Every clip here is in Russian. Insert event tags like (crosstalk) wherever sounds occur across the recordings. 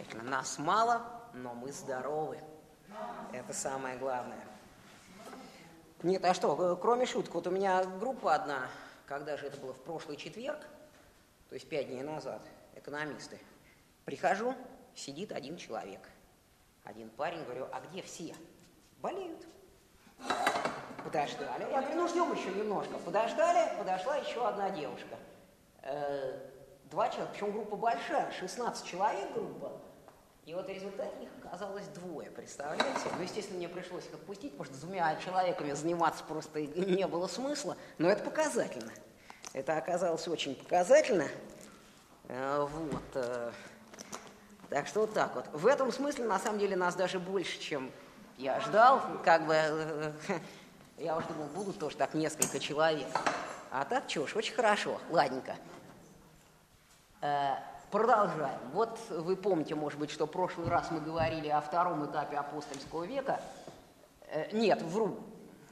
Замечательно. Нас мало, но мы здоровы. Это самое главное. Нет, а что, кроме шуток, вот у меня группа одна, когда же это было, в прошлый четверг, то есть пять дней назад, экономисты. Прихожу, сидит один человек. Один парень, говорю, а где все? Болеют. Подождали. Я говорю, ну ждем еще немножко. Подождали, подошла еще одна девушка. Э, два человека, причем группа большая, 16 человек группа. И вот в результате их оказалось двое, представляете? Ну, естественно, мне пришлось их отпустить, потому что двумя человеками заниматься просто не было смысла, но это показательно. Это оказалось очень показательно. Э, вот. Э, так что вот так вот. В этом смысле, на самом деле, нас даже больше, чем я ждал. Как бы, э, (laughs) я уже думал, будут тоже так несколько человек. А так, что ж, очень хорошо, ладненько. Продолжаем. Вот вы помните, может быть, что в прошлый раз мы говорили о втором этапе апостольского века. Нет, вру,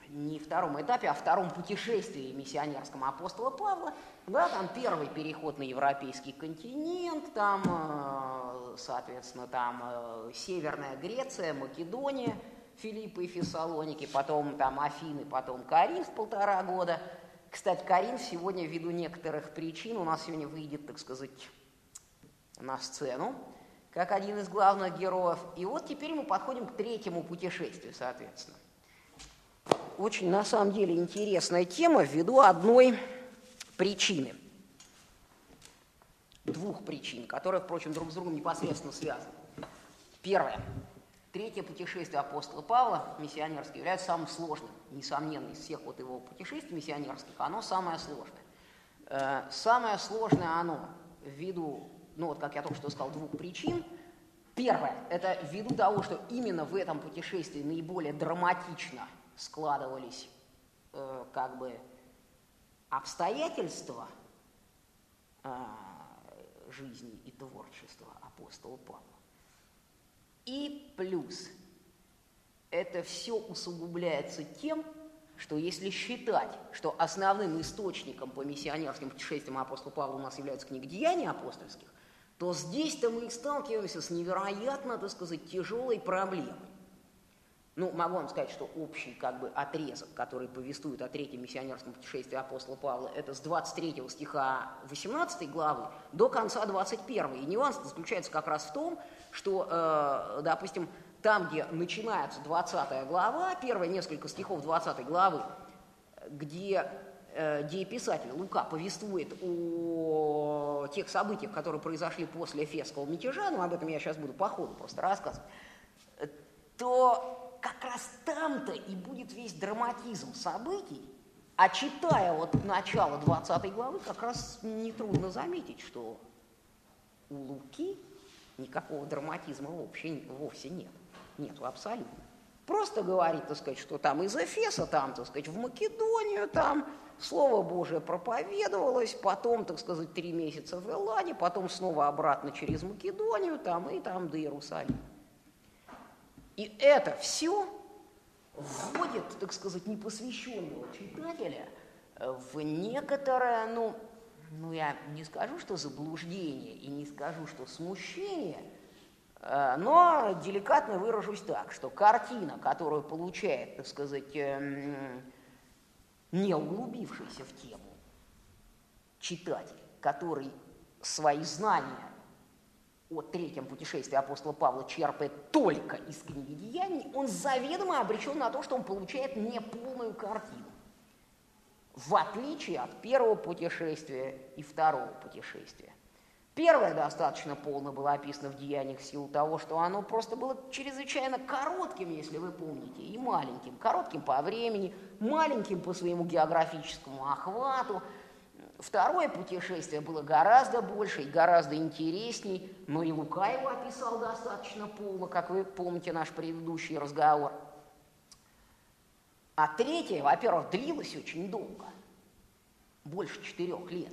не втором этапе, а втором путешествии миссионерском апостола Павла. Да, там первый переход на европейский континент, там, э, соответственно, там э, Северная Греция, Македония, Филиппы и Фессалоники, потом там Афины, потом Коринф полтора года. Кстати, Коринф сегодня ввиду некоторых причин у нас сегодня выйдет, так сказать, на сцену, как один из главных героев. И вот теперь мы подходим к третьему путешествию, соответственно очень на самом деле интересная тема ввиду одной причины. Двух причин, которые, впрочем, друг с другом непосредственно связаны. Первое. Третье путешествие апостола Павла, миссионерское, является самым сложным. Несомненно, из всех вот его путешествий миссионерских, оно самое сложное. Э, самое сложное оно ввиду, ну вот как я только что сказал, двух причин. Первое, это ввиду того, что именно в этом путешествии наиболее драматично – складывались э, как бы обстоятельства э, жизни и творчества апостола Павла. И плюс это все усугубляется тем, что если считать, что основным источником по миссионерским путешествиям апостола Павла у нас является книга «Деяния апостольских», то здесь-то мы сталкиваемся с невероятно, так сказать, тяжелой проблемой. Ну, могу вам сказать, что общий как бы отрезок, который повествует о третьем миссионерском путешествии апостола Павла, это с 23 стиха 18 главы до конца 21. И нюанс заключается как раз в том, что, э, допустим, там, где начинается 20 глава, первые несколько стихов 20 главы, где э, дееписатель Лука повествует о тех событиях, которые произошли после Эфесского мятежа, ну, об этом я сейчас буду по ходу просто рассказывать, то как раз там-то и будет весь драматизм событий, а читая вот начало 20 главы, как раз нетрудно заметить, что у Луки никакого драматизма вообще, вовсе нет. Нету абсолютно. Просто говорит, так сказать, что там из Эфеса, там, так сказать, в Македонию, там Слово Божие проповедовалось, потом, так сказать, три месяца в Элладе, потом снова обратно через Македонию, там и там до Иерусалима. И это все вводит, так сказать, непосвященного читателя в некоторое, ну, ну, я не скажу, что заблуждение, и не скажу, что смущение, э, но деликатно выражусь так, что картина, которую получает, так сказать, эм, не углубившийся в тему читатель, который свои знания о третьем путешествии апостола Павла черпает только из книги Деяний, он заведомо обречен на то, что он получает неполную картину. В отличие от первого путешествия и второго путешествия. Первое достаточно полно было описано в Деяниях в силу того, что оно просто было чрезвычайно коротким, если вы помните, и маленьким. Коротким по времени, маленьким по своему географическому охвату – Второе путешествие было гораздо больше и гораздо интересней, но и Лука его описал достаточно полно, как вы помните наш предыдущий разговор. А третье, во-первых, длилось очень долго, больше четырех лет.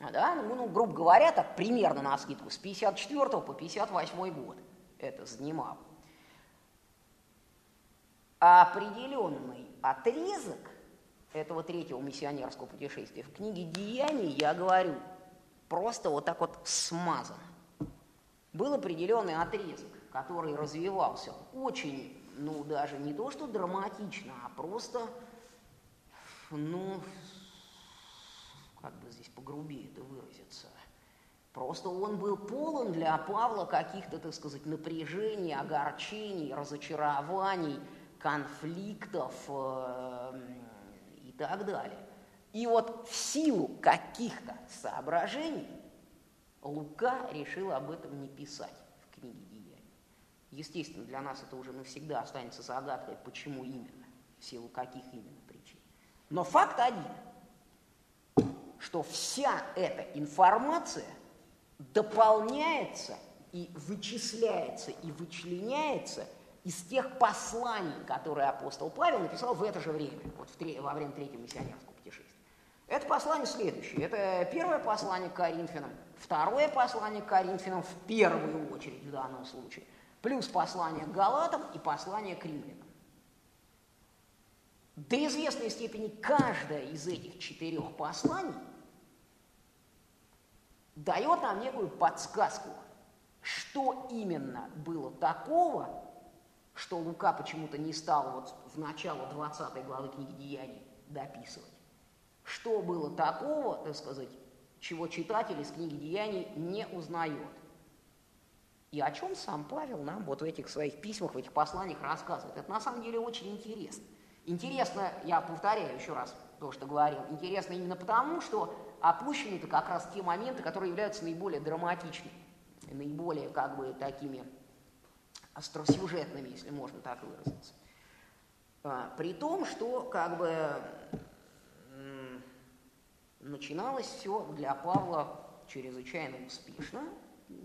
Да, ну, ну, грубо говоря, так примерно на скидку, с 54 по 58 год это занимало. А определенный отрезок – этого третьего миссионерского путешествия в книге «Деяний» я говорю просто вот так вот смазано. был определенный отрезок, который развивался очень, ну, даже не то что драматично, а просто, ну, как бы здесь погрубее это выразиться, Просто он был полон для Павла каких-то, так сказать, напряжений, огорчений, разочарований, конфликтов э, и так далее. И вот в силу каких-то соображений Лука решил об этом не писать в книге Деяний. Естественно, для нас это уже навсегда останется загадкой, почему именно, в силу каких именно причин. Но факт один, что вся эта информация дополняется и вычисляется и вычленяется из тех посланий, которые апостол Павел написал в это же время, вот в тре- во время Третьего миссионерского путешествия. Это послание следующее. Это первое послание к Коринфянам, второе послание к Коринфянам в первую очередь в данном случае, плюс послание к Галатам и послание к Римлянам. До известной степени каждое из этих четырех посланий дает нам некую подсказку, что именно было такого, что Лука почему-то не стал вот в начало 20 главы книги Деяний дописывать. Что было такого, так сказать, чего читатель из книги Деяний не узнает. И о чем сам Павел нам вот в этих своих письмах, в этих посланиях рассказывает. Это на самом деле очень интересно. Интересно, я повторяю еще раз то, что говорил, интересно именно потому, что опущены это как раз те моменты, которые являются наиболее драматичными, наиболее как бы такими остросюжетными, если можно так выразиться. А, при том, что как бы начиналось все для Павла чрезвычайно успешно.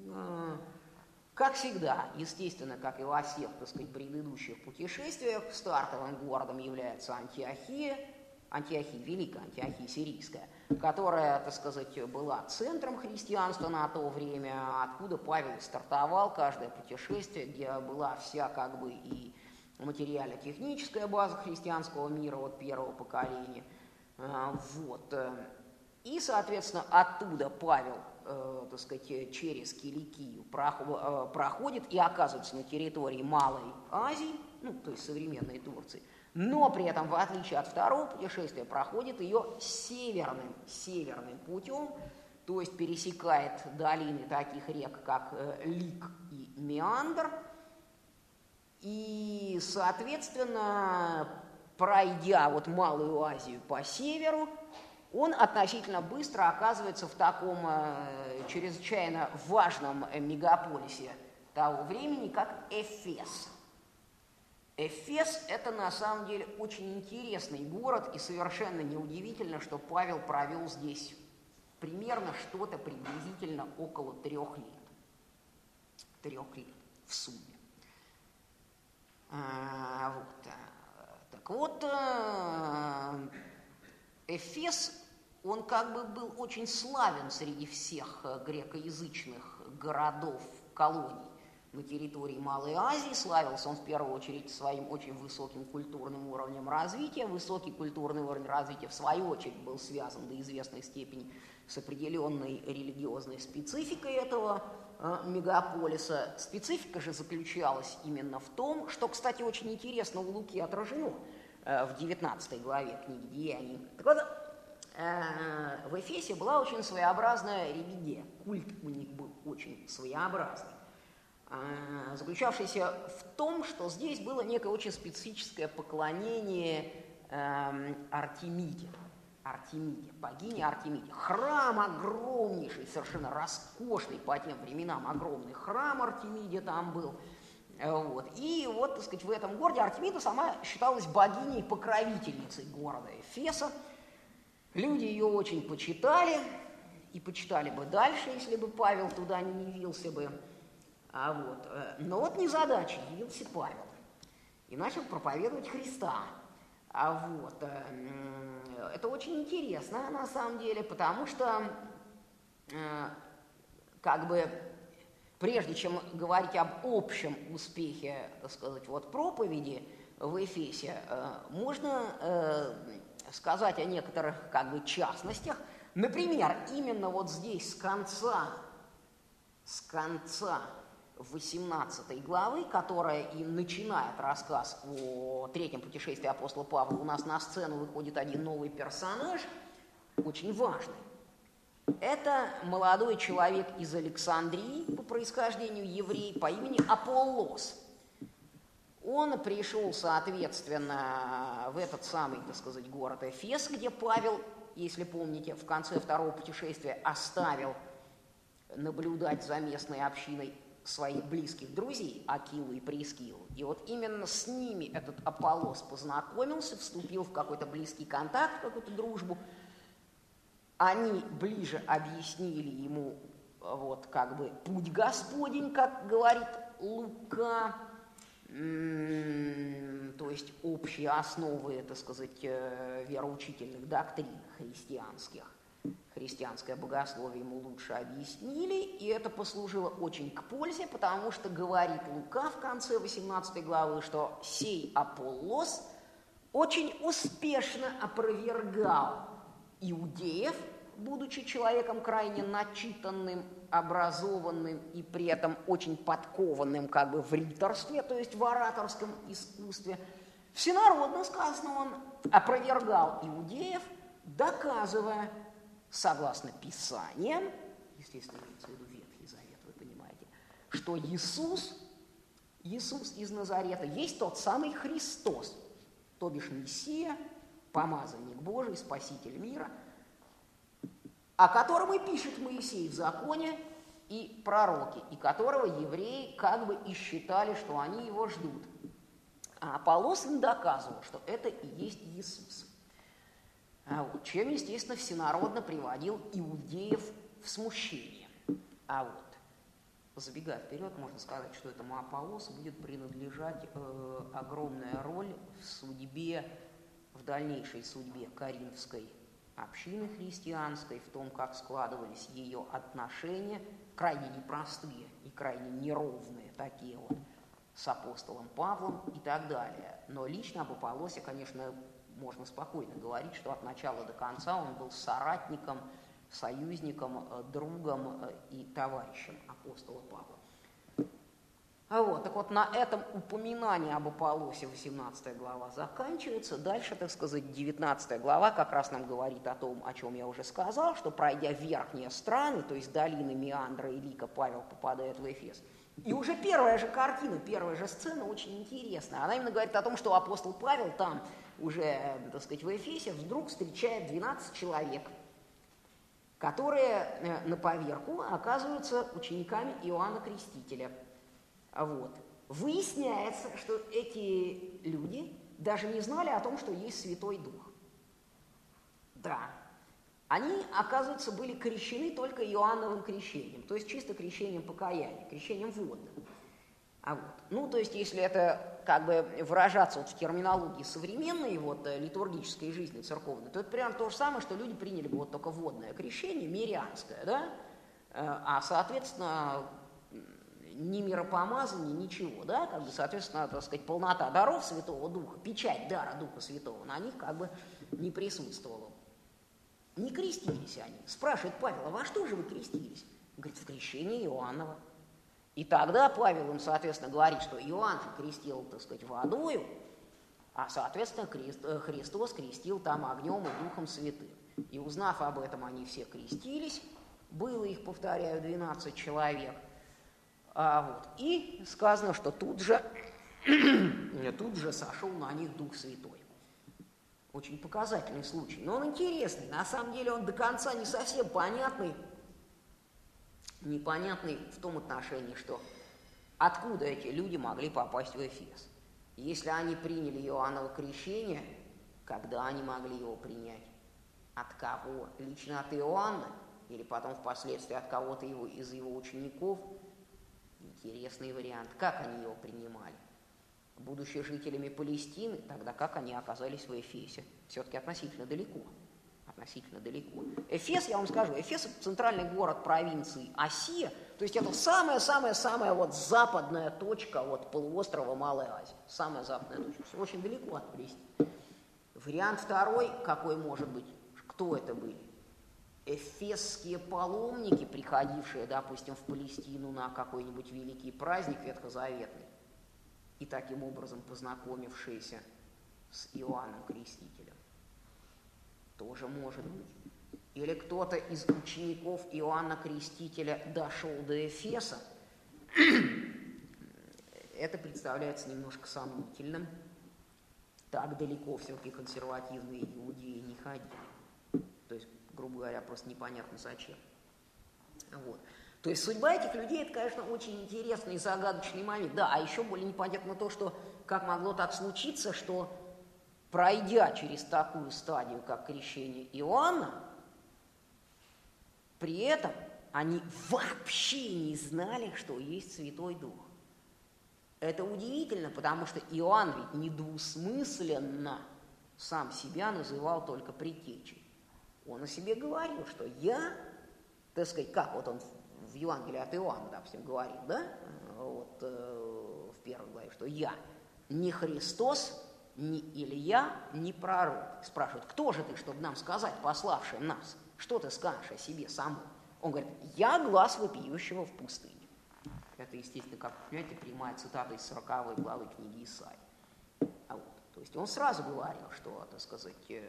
А, как всегда, естественно, как и во всех, так сказать, предыдущих путешествиях, стартовым городом является Антиохия, Антиохия, Великая Антиохия Сирийская, которая, так сказать, была центром христианства на то время, откуда Павел стартовал каждое путешествие, где была вся как бы и материально-техническая база христианского мира от первого поколения. А, вот. И, соответственно, оттуда Павел, э, так сказать, через Киликию э, проходит и оказывается на территории Малой Азии, ну, то есть современной Турции – но при этом, в отличие от второго путешествия, проходит ее северным, северным путем, то есть пересекает долины таких рек, как э, Лик и Меандр, и, соответственно, пройдя вот Малую Азию по северу, он относительно быстро оказывается в таком э, чрезвычайно важном мегаполисе того времени, как Эфес – Эфес – это на самом деле очень интересный город, и совершенно неудивительно, что Павел провел здесь примерно что-то приблизительно около трех лет. Трех лет в сумме. А, вот. Так вот, э, Эфес, он как бы был очень славен среди всех грекоязычных городов, колоний на территории Малой Азии. Славился он в первую очередь своим очень высоким культурным уровнем развития. Высокий культурный уровень развития, в свою очередь, был связан до известной степени с определенной религиозной спецификой этого э, мегаполиса. Специфика же заключалась именно в том, что, кстати, очень интересно у Луки отражено э, в 19 главе книги «Деяний». Так вот, э, в Эфесе была очень своеобразная религия, культ у них был очень своеобразный. А, заключавшийся в том, что здесь было некое очень специфическое поклонение эм, Артемиде. Артемиде, богине Артемиде. Храм огромнейший, совершенно роскошный по тем временам, огромный храм Артемиде там был. Вот. И вот, так сказать, в этом городе Артемида сама считалась богиней-покровительницей города Эфеса. Люди ее очень почитали, и почитали бы дальше, если бы Павел туда не явился бы. А вот, э, но вот незадача, явился Павел и начал проповедовать Христа. А вот, э, это очень интересно на самом деле, потому что э, как бы прежде чем говорить об общем успехе, так сказать, вот проповеди в Эфесе, можно сказать о некоторых как бы частностях. Например, именно вот здесь с конца, с конца 18 главы, которая и начинает рассказ о третьем путешествии апостола Павла, у нас на сцену выходит один новый персонаж, очень важный. Это молодой человек из Александрии, по происхождению еврей, по имени Аполлос. Он пришел, соответственно, в этот самый, так сказать, город Эфес, где Павел, если помните, в конце второго путешествия оставил наблюдать за местной общиной своих близких друзей, Акилу и Прискиллу. И вот именно с ними этот Аполлос познакомился, вступил в какой-то близкий контакт, какую-то дружбу. Они ближе объяснили ему вот как бы путь Господень, как говорит Лука, то есть общие основы, так сказать, э, вероучительных доктрин христианских христианское богословие ему лучше объяснили, и это послужило очень к пользе, потому что говорит Лука в конце 18 главы, что сей Аполлос очень успешно опровергал иудеев, будучи человеком крайне начитанным, образованным и при этом очень подкованным как бы в риторстве, то есть в ораторском искусстве. Всенародно сказано, он опровергал иудеев, доказывая, согласно Писаниям, естественно, имеется в виду Ветхий Завет, вы понимаете, что Иисус, Иисус из Назарета есть тот самый Христос, то бишь Мессия, помазанник Божий, Спаситель мира, о котором и пишет Моисей в законе и пророки, и которого евреи как бы и считали, что они его ждут. А Аполлос им доказывал, что это и есть Иисус. А вот, чем, естественно, всенародно приводил иудеев в смущение. А вот, забегая вперед, можно сказать, что этому Аполлосу будет принадлежать э, огромная роль в судьбе, в дальнейшей судьбе Каринфской общины христианской, в том, как складывались ее отношения, крайне непростые и крайне неровные такие вот, с апостолом Павлом и так далее. Но лично об Аполлосе, конечно, можно спокойно говорить, что от начала до конца он был соратником, союзником, э, другом э, и товарищем апостола Павла. А вот, так вот, на этом упоминание об Аполлосе, 18 глава, заканчивается. Дальше, так сказать, 19 глава как раз нам говорит о том, о чем я уже сказал, что пройдя верхние страны, то есть долины Меандра и Лика, Павел попадает в Эфес. И уже первая же картина, первая же сцена очень интересная. Она именно говорит о том, что апостол Павел там уже, так сказать, в Эфесе, вдруг встречает 12 человек, которые э, на поверку оказываются учениками Иоанна Крестителя. Вот. Выясняется, что эти люди даже не знали о том, что есть Святой Дух. Да, они, оказывается, были крещены только Иоанновым крещением, то есть чисто крещением покаяния, крещением водным. А вот. Ну, то есть, если это как бы выражаться вот в терминологии современной вот, э, литургической жизни церковной, то это прям то же самое, что люди приняли бы вот только водное крещение, мирянское, да? Э, а, соответственно, ни миропомазания, ничего, да, как бы, соответственно, так сказать, полнота даров Святого Духа, печать дара Духа Святого на них как бы не присутствовала. Не крестились они. Спрашивает Павел, а во что же вы крестились? Он говорит, в крещении Иоаннова. И тогда Павел им, соответственно, говорит, что Иоанн крестил, так сказать, водою, а, соответственно, э, Христос крестил там огнем и Духом Святым. И узнав об этом, они все крестились. Было их, повторяю, 12 человек. А вот. И сказано, что тут же, (clears throat) тут же сошел на них Дух Святой. Очень показательный случай. Но он интересный. На самом деле он до конца не совсем понятный непонятный в том отношении, что откуда эти люди могли попасть в Эфес. Если они приняли Иоанново крещение, когда они могли его принять? От кого? Лично от Иоанна? Или потом впоследствии от кого-то его, из его учеников? Интересный вариант. Как они его принимали? Будучи жителями Палестины, тогда как они оказались в Эфесе? Все-таки относительно далеко относительно далеко. Эфес, я вам скажу, Эфес – центральный город провинции Осия, то есть это самая-самая-самая вот западная точка вот полуострова Малой Азии, самая западная точка, очень далеко от Палестины. Вариант второй, какой может быть, кто это были? эфесские паломники, приходившие, допустим, в Палестину на какой-нибудь великий праздник ветхозаветный, и таким образом познакомившиеся с Иоанном Крестителем. Тоже может быть. Или кто-то из учеников Иоанна Крестителя дошел до Эфеса. (clears throat) Это представляется немножко сомнительным. Так далеко все-таки консервативные иудеи не ходили. То есть, грубо говоря, просто непонятно зачем. Вот. То есть судьба этих людей, это, конечно, очень интересный и загадочный момент. Да, а еще более непонятно то, что как могло так случиться, что пройдя через такую стадию, как крещение Иоанна, при этом они вообще не знали, что есть Святой Дух. Это удивительно, потому что Иоанн ведь недвусмысленно сам себя называл только предтечей. Он о себе говорил, что я, так сказать, как вот он в Евангелии от Иоанна, допустим, говорит, да, вот э, в первой главе, что я не Христос, не Илья, не пророк. Спрашивают, кто же ты, чтобы нам сказать, пославший нас? Что ты скажешь о себе самому? Он говорит, я глаз вопиющего в пустыне. Это, естественно, как понимаете, прямая цитата из 40 главы книги Исаи. А вот, то есть он сразу говорил, что, так сказать, э,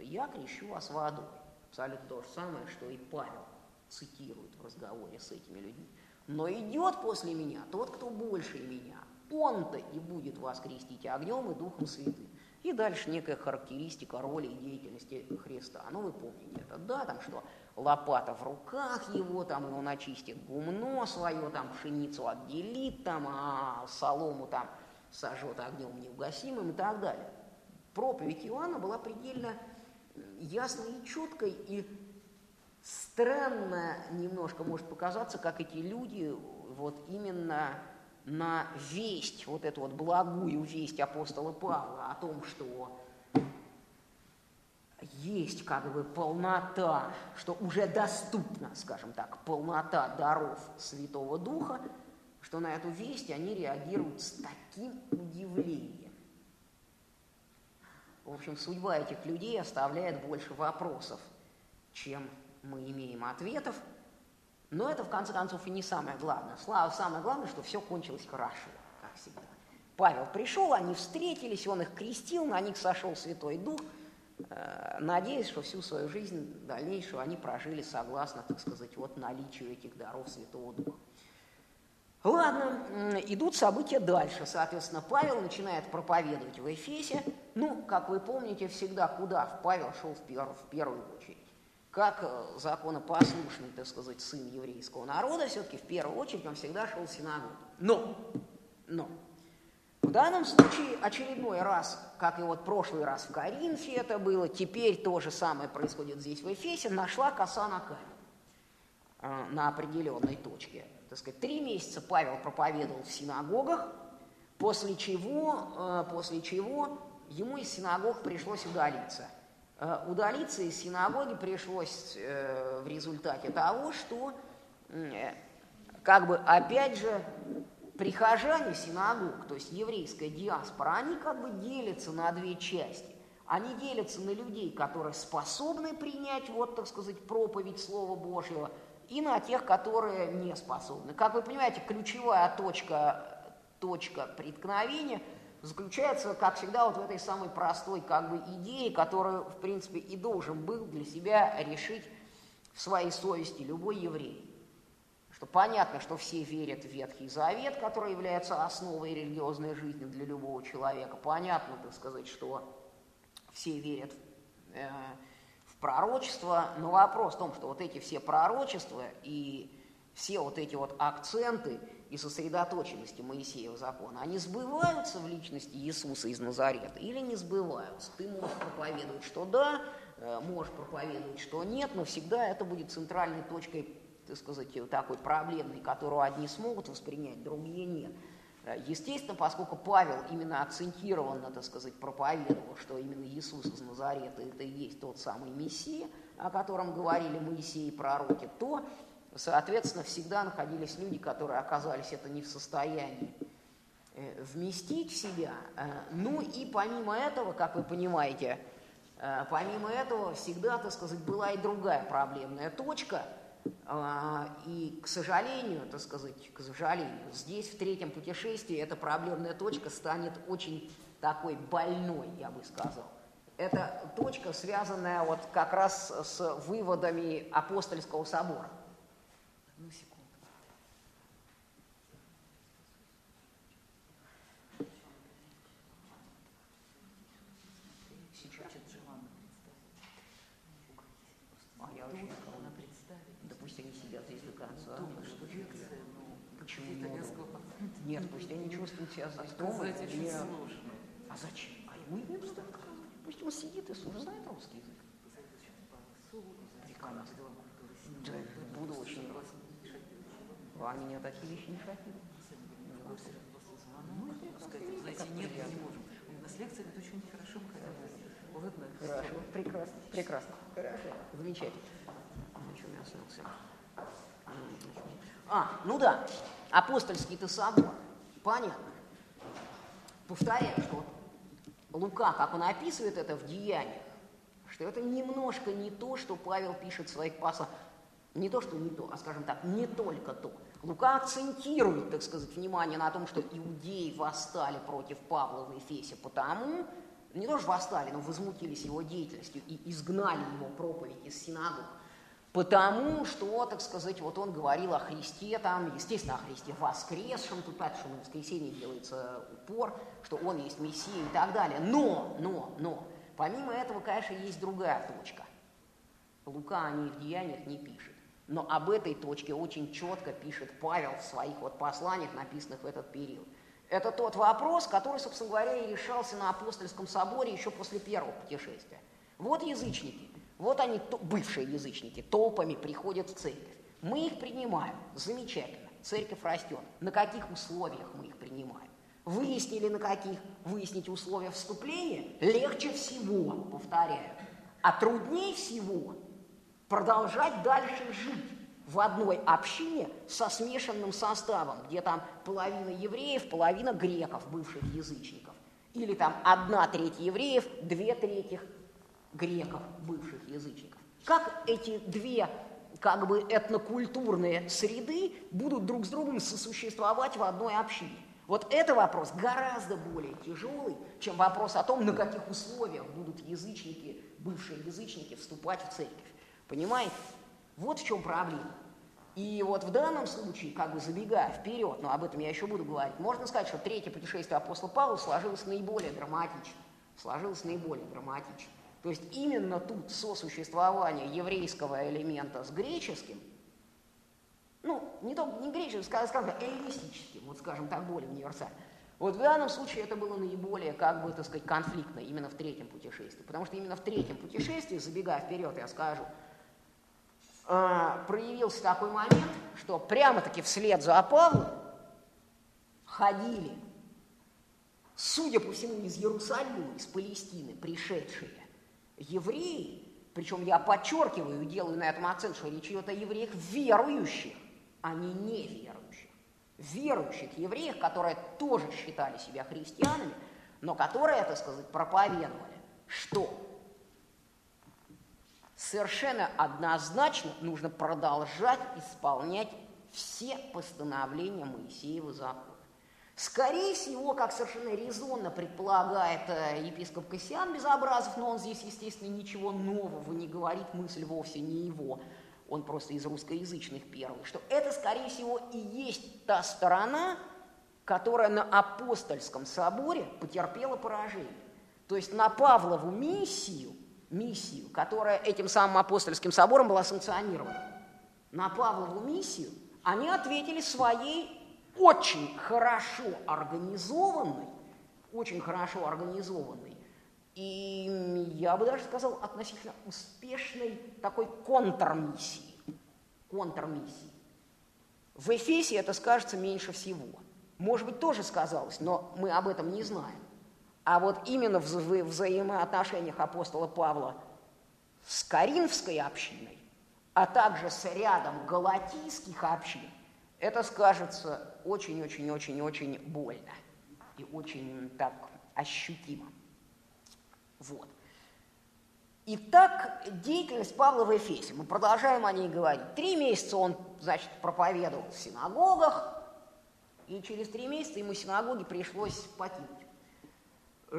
я крещу вас водой. Абсолютно то же самое, что и Павел цитирует в разговоре с этими людьми. Но идет после меня тот, кто больше меня. Он-то и будет вас крестить огнем и Духом Святым. И дальше некая характеристика роли и деятельности Христа. Ну, вы помните это, да, там что, лопата в руках его, там и он очистит гумно свое, там пшеницу отделит, там, а солому там сожжет огнем неугасимым и так далее. Проповедь Иоанна была предельно ясной и четкой, и странно немножко может показаться, как эти люди вот именно на весть, вот эту вот благую весть апостола Павла о том, что есть как бы полнота, что уже доступна, скажем так, полнота даров Святого Духа, что на эту весть они реагируют с таким удивлением. В общем, судьба этих людей оставляет больше вопросов, чем мы имеем ответов, но это, в конце концов, и не самое главное. Слава, самое главное, что все кончилось хорошо, как всегда. Павел пришел, они встретились, он их крестил, на них сошел Святой Дух, э, надеясь, что всю свою жизнь дальнейшую они прожили согласно, так сказать, вот наличию этих даров Святого Духа. Ладно, идут события дальше. Соответственно, Павел начинает проповедовать в Эфесе. Ну, как вы помните, всегда куда Павел шел в, пер в первую очередь как э, законопослушный, так сказать, сын еврейского народа, все-таки в первую очередь он всегда шел в синагогу. Но, но, в данном случае очередной раз, как и вот прошлый раз в Коринфе это было, теперь то же самое происходит здесь в Эфесе, нашла коса на камень э, на определенной точке. Так сказать, три месяца Павел проповедовал в синагогах, после чего, э, после чего ему из синагог пришлось удалиться – удалиться из синагоги пришлось э, в результате того, что э, как бы опять же прихожане синагог, то есть еврейская диаспора, они как бы делятся на две части. Они делятся на людей, которые способны принять, вот, так сказать, проповедь Слова Божьего, и на тех, которые не способны. Как вы понимаете, ключевая точка, точка преткновения – заключается, как всегда, вот в этой самой простой как бы идее, которую, в принципе, и должен был для себя решить в своей совести любой еврей. Что понятно, что все верят в Ветхий Завет, который является основой религиозной жизни для любого человека. Понятно, так сказать, что все верят э, в пророчество, но вопрос в том, что вот эти все пророчества и все вот эти вот акценты – и сосредоточенности Моисеева закона, они сбываются в личности Иисуса из Назарета или не сбываются? Ты можешь проповедовать, что да, э, можешь проповедовать, что нет, но всегда это будет центральной точкой, так сказать, такой проблемной, которую одни смогут воспринять, другие нет. Э, естественно, поскольку Павел именно акцентированно, так сказать, проповедовал, что именно Иисус из Назарета это и есть тот самый Мессия, о котором говорили Моисей и пророки, то Соответственно, всегда находились люди, которые оказались это не в состоянии э, вместить в себя. Э, ну и помимо этого, как вы понимаете, Э, помимо этого, всегда, так сказать, была и другая проблемная точка. Э, и, к сожалению, так сказать, к сожалению, здесь, в третьем путешествии, эта проблемная точка станет очень такой больной, я бы сказал. Это точка, связанная вот как раз с выводами апостольского собора. Одну секунду. Нет, пусть они чувствуют себя застомой. Нет. А зачем? А ему не нужно Пусть он сидит и слушает, знает русский язык. Прекрасно. Да, буду очень рад. А меня такие вещи не шокируют. Ну, знаете, нет, мы не можем. У нас лекция это очень хорошо, когда Хорошо, прекрасно, прекрасно. Хорошо, замечательно. На чем я остался? А, ну да, апостольский-то собор. Понятно. Повторяю, что Лука, как он описывает это в Деяниях, что это немножко не то, что Павел пишет в своих посланиях. Не то, что не то, а, скажем так, не только то. Лука акцентирует, так сказать, внимание на том, что иудеи восстали против Павла в Эфесе потому, не то, что восстали, но возмутились его деятельностью и изгнали его проповедь из синагог. Потому что, так сказать, вот он говорил о Христе, там, естественно, о Христе воскресшем, тут опять, что на воскресенье делается упор, что он есть Мессия и так далее. Но, но, но, помимо этого, конечно, есть другая точка. Лука о ней в Деяниях не пишет. Но об этой точке очень четко пишет Павел в своих вот посланиях, написанных в этот период. Это тот вопрос, который, собственно говоря, и решался на апостольском соборе еще после первого путешествия. Вот язычники, вот они, бывшие язычники, толпами приходят в церковь. Мы их принимаем, замечательно, церковь растет. На каких условиях мы их принимаем? Выяснили на каких? Выяснить условия вступления легче всего, повторяю. А труднее всего продолжать дальше жить в одной общине со смешанным составом, где там половина евреев, половина греков, бывших язычников. Или там одна треть евреев, две трети греков, бывших язычников. Как эти две как бы этнокультурные среды будут друг с другом сосуществовать в одной общине? Вот это вопрос гораздо более тяжелый, чем вопрос о том, на каких условиях будут язычники, бывшие язычники, вступать в церковь. Понимаете? Вот в чем проблема. И вот в данном случае, как бы забегая вперед, но об этом я еще буду говорить, можно сказать, что третье путешествие апостола Павла сложилось наиболее драматично. Сложилось наиболее драматично. То есть именно тут сосуществование еврейского элемента с греческим, ну, не только не греческим, скажем, эллинистическим, вот скажем так, более универсально. Вот в данном случае это было наиболее, как бы, так сказать, конфликтно именно в третьем путешествии. Потому что именно в третьем путешествии, забегая вперед, я скажу, проявился такой момент, что прямо-таки вслед за Павлом ходили, судя по всему, из Иерусалима, из Палестины, пришедшие евреи, причем я подчеркиваю, делаю на этом акцент, что речь идет о евреях верующих, а не неверующих. Верующих евреях, которые тоже считали себя христианами, но которые, так сказать, проповедовали, что совершенно однозначно нужно продолжать исполнять все постановления Моисеева закона. Скорее всего, как совершенно резонно предполагает э, епископ Кассиан Безобразов, но он здесь, естественно, ничего нового не говорит, мысль вовсе не его, он просто из русскоязычных первых, что это, скорее всего, и есть та сторона, которая на апостольском соборе потерпела поражение. То есть на Павлову миссию, миссию, которая этим самым апостольским собором была санкционирована, на Павлову миссию они ответили своей очень хорошо организованный, очень хорошо организованный, и я бы даже сказал, относительно успешной такой контрмиссии. Контрмиссии. В Эфесе это скажется меньше всего. Может быть, тоже сказалось, но мы об этом не знаем. А вот именно в вза взаимоотношениях апостола Павла с Каринфской общиной, а также с рядом галатийских общин, это скажется очень-очень-очень-очень больно и очень так ощутимо. Вот. Итак, деятельность Павла в Эфесе. Мы продолжаем о ней говорить. Три месяца он, значит, проповедовал в синагогах, и через три месяца ему синагоги пришлось покинуть.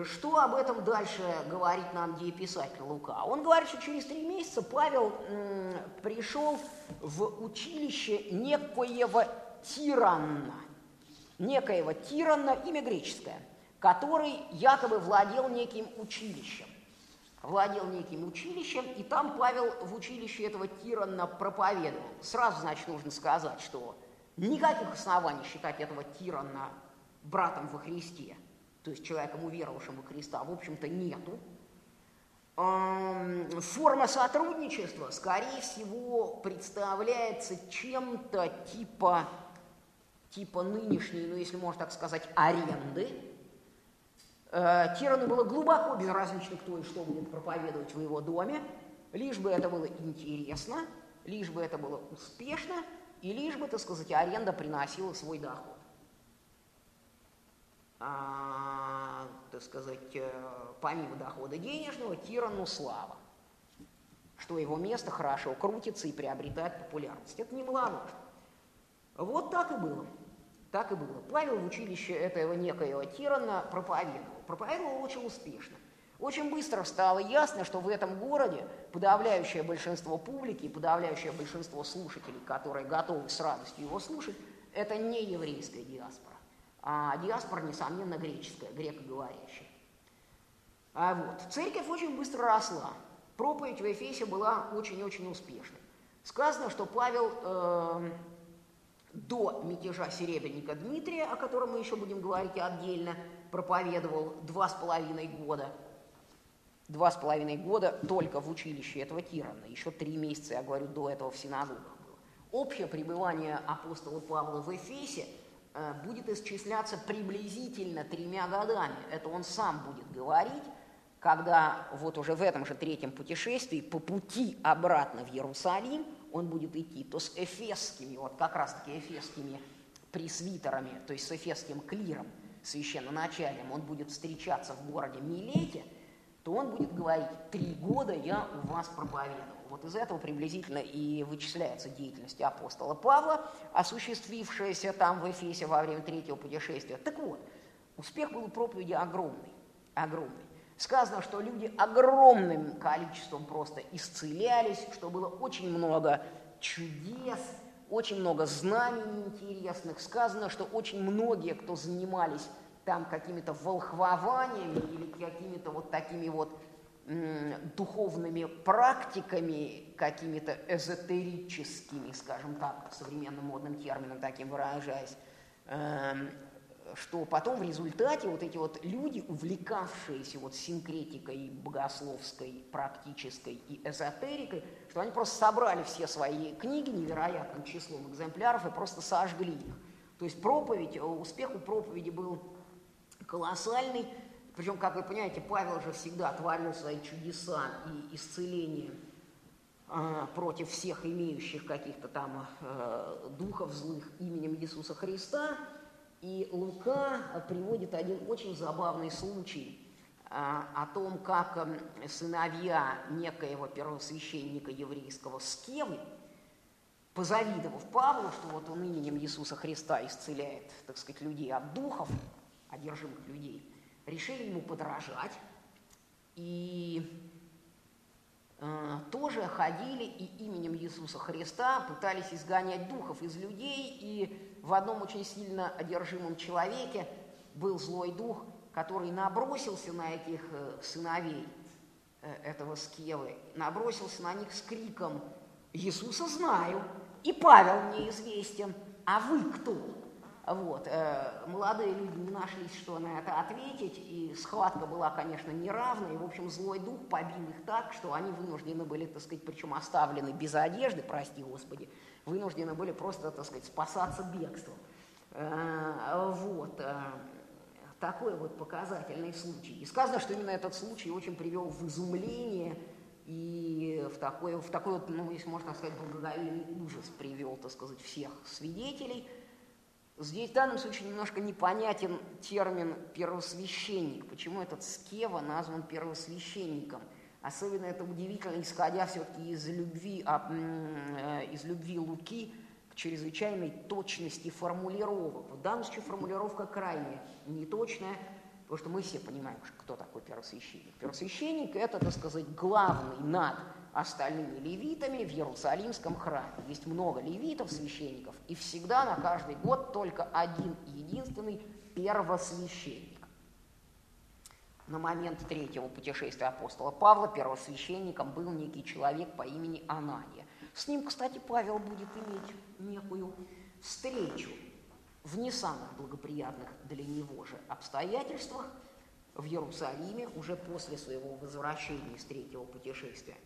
Что об этом дальше говорит нам дееписатель Лука? Он говорит, что через три месяца Павел пришел в училище некоего тиранна, некоего тиранна, имя греческое, который якобы владел неким училищем. Владел неким училищем, и там Павел в училище этого тиранна проповедовал. Сразу, значит, нужно сказать, что никаких оснований считать этого тиранна братом во Христе – то есть человеком, уверовавшим во Христа, в общем-то, нету. Форма сотрудничества, скорее всего, представляется чем-то типа, типа нынешней, ну, если можно так сказать, аренды. Э, Тирану было глубоко безразлично, кто и что будет проповедовать в его доме, лишь бы это было интересно, лишь бы это было успешно, и лишь бы, так сказать, аренда приносила свой доход а, так сказать, э, помимо дохода денежного, тирану слава, что его место хорошо крутится и приобретает популярность. Это немаловажно. Вот так и было. Так и было. Павел в училище этого некоего тирана проповедовал. Проповедовал очень успешно. Очень быстро стало ясно, что в этом городе подавляющее большинство публики, подавляющее большинство слушателей, которые готовы с радостью его слушать, это не еврейская диаспора а диаспора, несомненно, греческая, грекоговорящая. А вот, церковь очень быстро росла. Проповедь в Эфесе была очень-очень успешной. Сказано, что Павел э, до мятежа Серебряника Дмитрия, о котором мы еще будем говорить отдельно, проповедовал два с половиной года. Два с половиной года только в училище этого тирана. Еще три месяца, я говорю, до этого в синагогах было. Общее пребывание апостола Павла в Эфесе – будет исчисляться приблизительно тремя годами. Это он сам будет говорить, когда вот уже в этом же третьем путешествии по пути обратно в Иерусалим он будет идти то с эфесскими, вот как раз-таки эфесскими пресвитерами, то есть с эфесским клиром, священноначалием, он будет встречаться в городе Милете, то он будет говорить, три года я у вас проповедовал. Вот из этого приблизительно и вычисляется деятельность апостола Павла, осуществившаяся там в Эфесе во время третьего путешествия. Так вот, успех был у проповеди огромный, огромный. Сказано, что люди огромным количеством просто исцелялись, что было очень много чудес, очень много знаний интересных. Сказано, что очень многие, кто занимались там какими-то волхвованиями или какими-то вот такими вот духовными практиками, какими-то эзотерическими, скажем так, современным модным термином таким выражаясь, эм, что потом в результате вот эти вот люди, увлекавшиеся вот синкретикой богословской, практической и эзотерикой, что они просто собрали все свои книги невероятным числом экземпляров и просто сожгли их. То есть проповедь, успех у проповеди был колоссальный, причем, как вы понимаете, Павел же всегда творил свои чудеса и исцеления э, против всех имеющих каких-то там э, духов злых именем Иисуса Христа. И Лука приводит один очень забавный случай э, о том, как э, сыновья некоего первосвященника еврейского Скевы, позавидовав Павлу, что вот он именем Иисуса Христа исцеляет, так сказать, людей от духов, одержимых людей, решили ему подражать. И э, тоже ходили и именем Иисуса Христа пытались изгонять духов из людей, и в одном очень сильно одержимом человеке был злой дух, который набросился на этих э, сыновей э, этого Скевы, набросился на них с криком «Иисуса знаю, и Павел мне известен, а вы кто?» Вот. Э, молодые люди не нашлись, что на это ответить, и схватка была, конечно, неравной, и, в общем, злой дух побил их так, что они вынуждены были, так сказать, причем оставлены без одежды, прости Господи, вынуждены были просто, так сказать, спасаться бегством. Э, вот. Э, такой вот показательный случай. И сказано, что именно этот случай очень привел в изумление и в такой, в такой вот, ну, если можно сказать, благоговейный ужас привел, так сказать, всех свидетелей – Здесь в данном случае немножко непонятен термин первосвященник. Почему этот Скева назван первосвященником? Особенно это удивительно, исходя все-таки из любви, а, э, из любви Луки к чрезвычайной точности формулировок. В данном случае формулировка крайне неточная, потому что мы все понимаем, кто такой первосвященник. Первосвященник – это, так сказать, главный над остальными левитами в Иерусалимском храме. Есть много левитов, священников, и всегда на каждый год только один единственный первосвященник на момент третьего путешествия апостола Павла первосвященником был некий человек по имени Анания. С ним, кстати, Павел будет иметь некую встречу в не самых благоприятных для него же обстоятельствах в Иерусалиме уже после своего возвращения из третьего путешествия.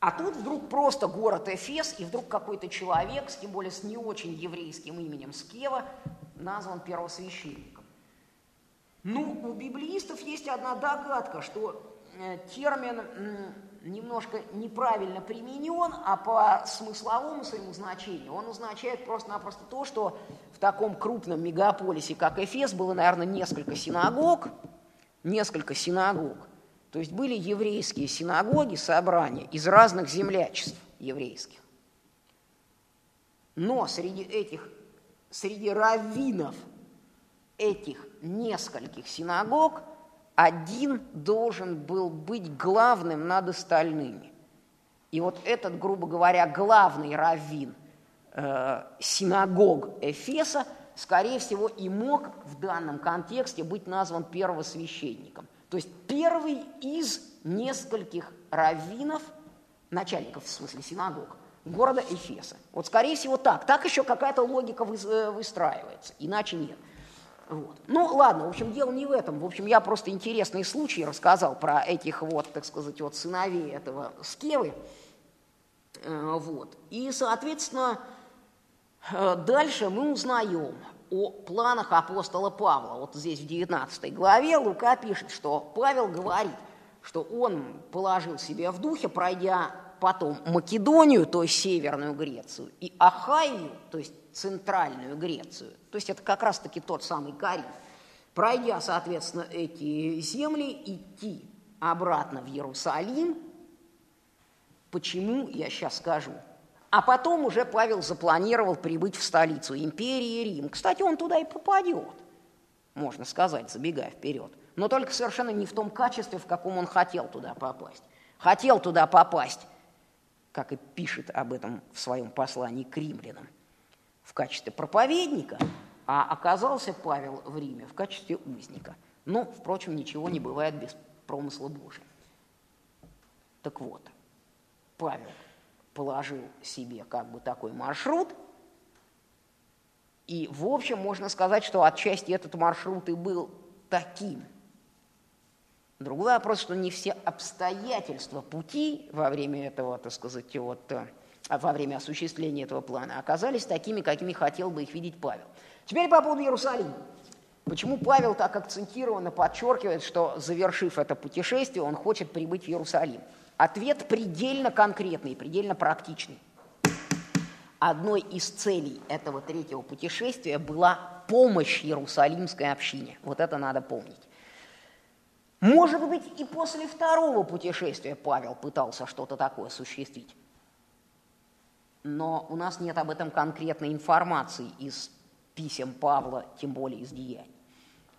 А тут вдруг просто город Эфес, и вдруг какой-то человек, тем более с не очень еврейским именем Скева, назван первосвященником. Ну, у библеистов есть одна догадка, что э, термин немножко неправильно применен, а по смысловому своему значению он означает просто-напросто то, что в таком крупном мегаполисе, как Эфес, было, наверное, несколько синагог, несколько синагог. То есть были еврейские синагоги, собрания из разных землячеств еврейских. Но среди этих, среди раввинов этих нескольких синагог один должен был быть главным над остальными. И вот этот, грубо говоря, главный раввин э, синагог Эфеса, скорее всего, и мог в данном контексте быть назван первосвященником. То есть первый из нескольких раввинов, начальников, в смысле синагог, города Эфеса. Вот, скорее всего, так. Так еще какая-то логика э, выстраивается, иначе нет. Вот. Ну, ладно, в общем, дело не в этом. В общем, я просто интересные случаи рассказал про этих вот, так сказать, вот сыновей этого Скевы. Э, вот. И, соответственно, э, дальше мы узнаем о планах апостола Павла. Вот здесь в 19 главе Лука пишет, что Павел говорит, что он положил себе в духе, пройдя потом Македонию, то есть Северную Грецию, и Ахайю, то есть Центральную Грецию. То есть это как раз-таки тот самый Карин. Пройдя, соответственно, эти земли, идти обратно в Иерусалим. Почему, я сейчас скажу. А потом уже Павел запланировал прибыть в столицу империи Рим. Кстати, он туда и попадет, можно сказать, забегая вперед. Но только совершенно не в том качестве, в каком он хотел туда попасть. Хотел туда попасть как и пишет об этом в своем послании к римлянам, в качестве проповедника, а оказался Павел в Риме в качестве узника. Но, впрочем, ничего не бывает без промысла Божия. Так вот, Павел положил себе как бы такой маршрут, и, в общем, можно сказать, что отчасти этот маршрут и был таким – Другой вопрос, что не все обстоятельства пути во время этого, так сказать, вот, э, во время осуществления этого плана оказались такими, какими хотел бы их видеть Павел. Теперь по поводу Иерусалима. Почему Павел так акцентированно подчеркивает, что, завершив это путешествие, он хочет прибыть в Иерусалим? Ответ предельно конкретный, предельно практичный. Одной из целей этого третьего путешествия была помощь Иерусалимской общине. Вот это надо помнить. Может быть, и после второго путешествия Павел пытался что-то такое осуществить. Но у нас нет об этом конкретной информации из писем Павла, тем более из деяний.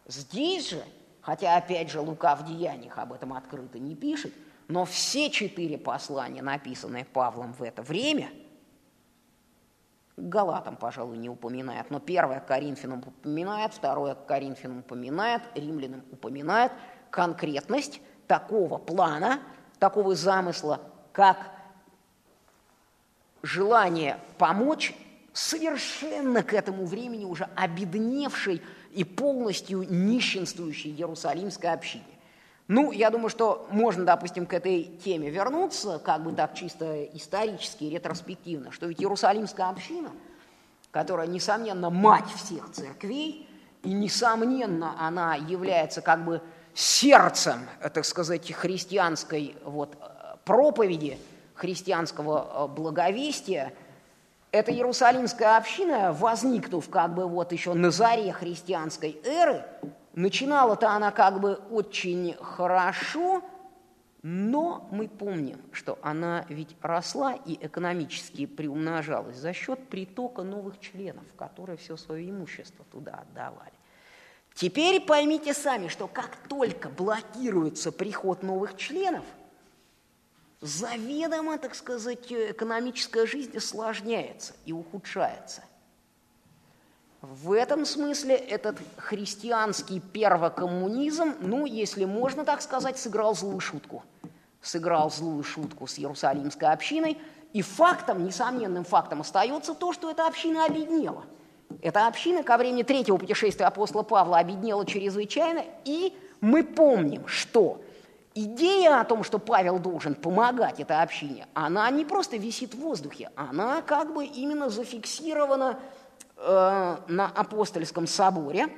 Здесь же, хотя опять же Лука в деяниях об этом открыто не пишет, но все четыре послания, написанные Павлом в это время, Галатам, пожалуй, не упоминает, но первое Коринфянам упоминает, второе Коринфянам упоминает, римлянам упоминает – конкретность такого плана, такого замысла, как желание помочь совершенно к этому времени уже обедневшей и полностью нищенствующей Иерусалимской общине. Ну, я думаю, что можно, допустим, к этой теме вернуться, как бы так чисто исторически, ретроспективно, что ведь Иерусалимская община, которая, несомненно, мать всех церквей, и, несомненно, она является как бы сердцем, так сказать, христианской вот, проповеди, христианского э, благовестия, эта Иерусалимская община, возникнув как бы вот еще на заре христианской эры, начинала-то она как бы очень хорошо, Но мы помним, что она ведь росла и экономически приумножалась за счет притока новых членов, которые все свое имущество туда отдавали. Теперь поймите сами, что как только блокируется приход новых членов, заведомо, так сказать, экономическая жизнь осложняется и ухудшается. В этом смысле этот христианский первокоммунизм, ну, если можно так сказать, сыграл злую шутку. Сыграл злую шутку с Иерусалимской общиной, и фактом, несомненным фактом остается то, что эта община обеднела. Эта община ко времени третьего путешествия апостола Павла обеднела чрезвычайно, и мы помним, что идея о том, что Павел должен помогать этой общине, она не просто висит в воздухе, она как бы именно зафиксирована на апостольском соборе.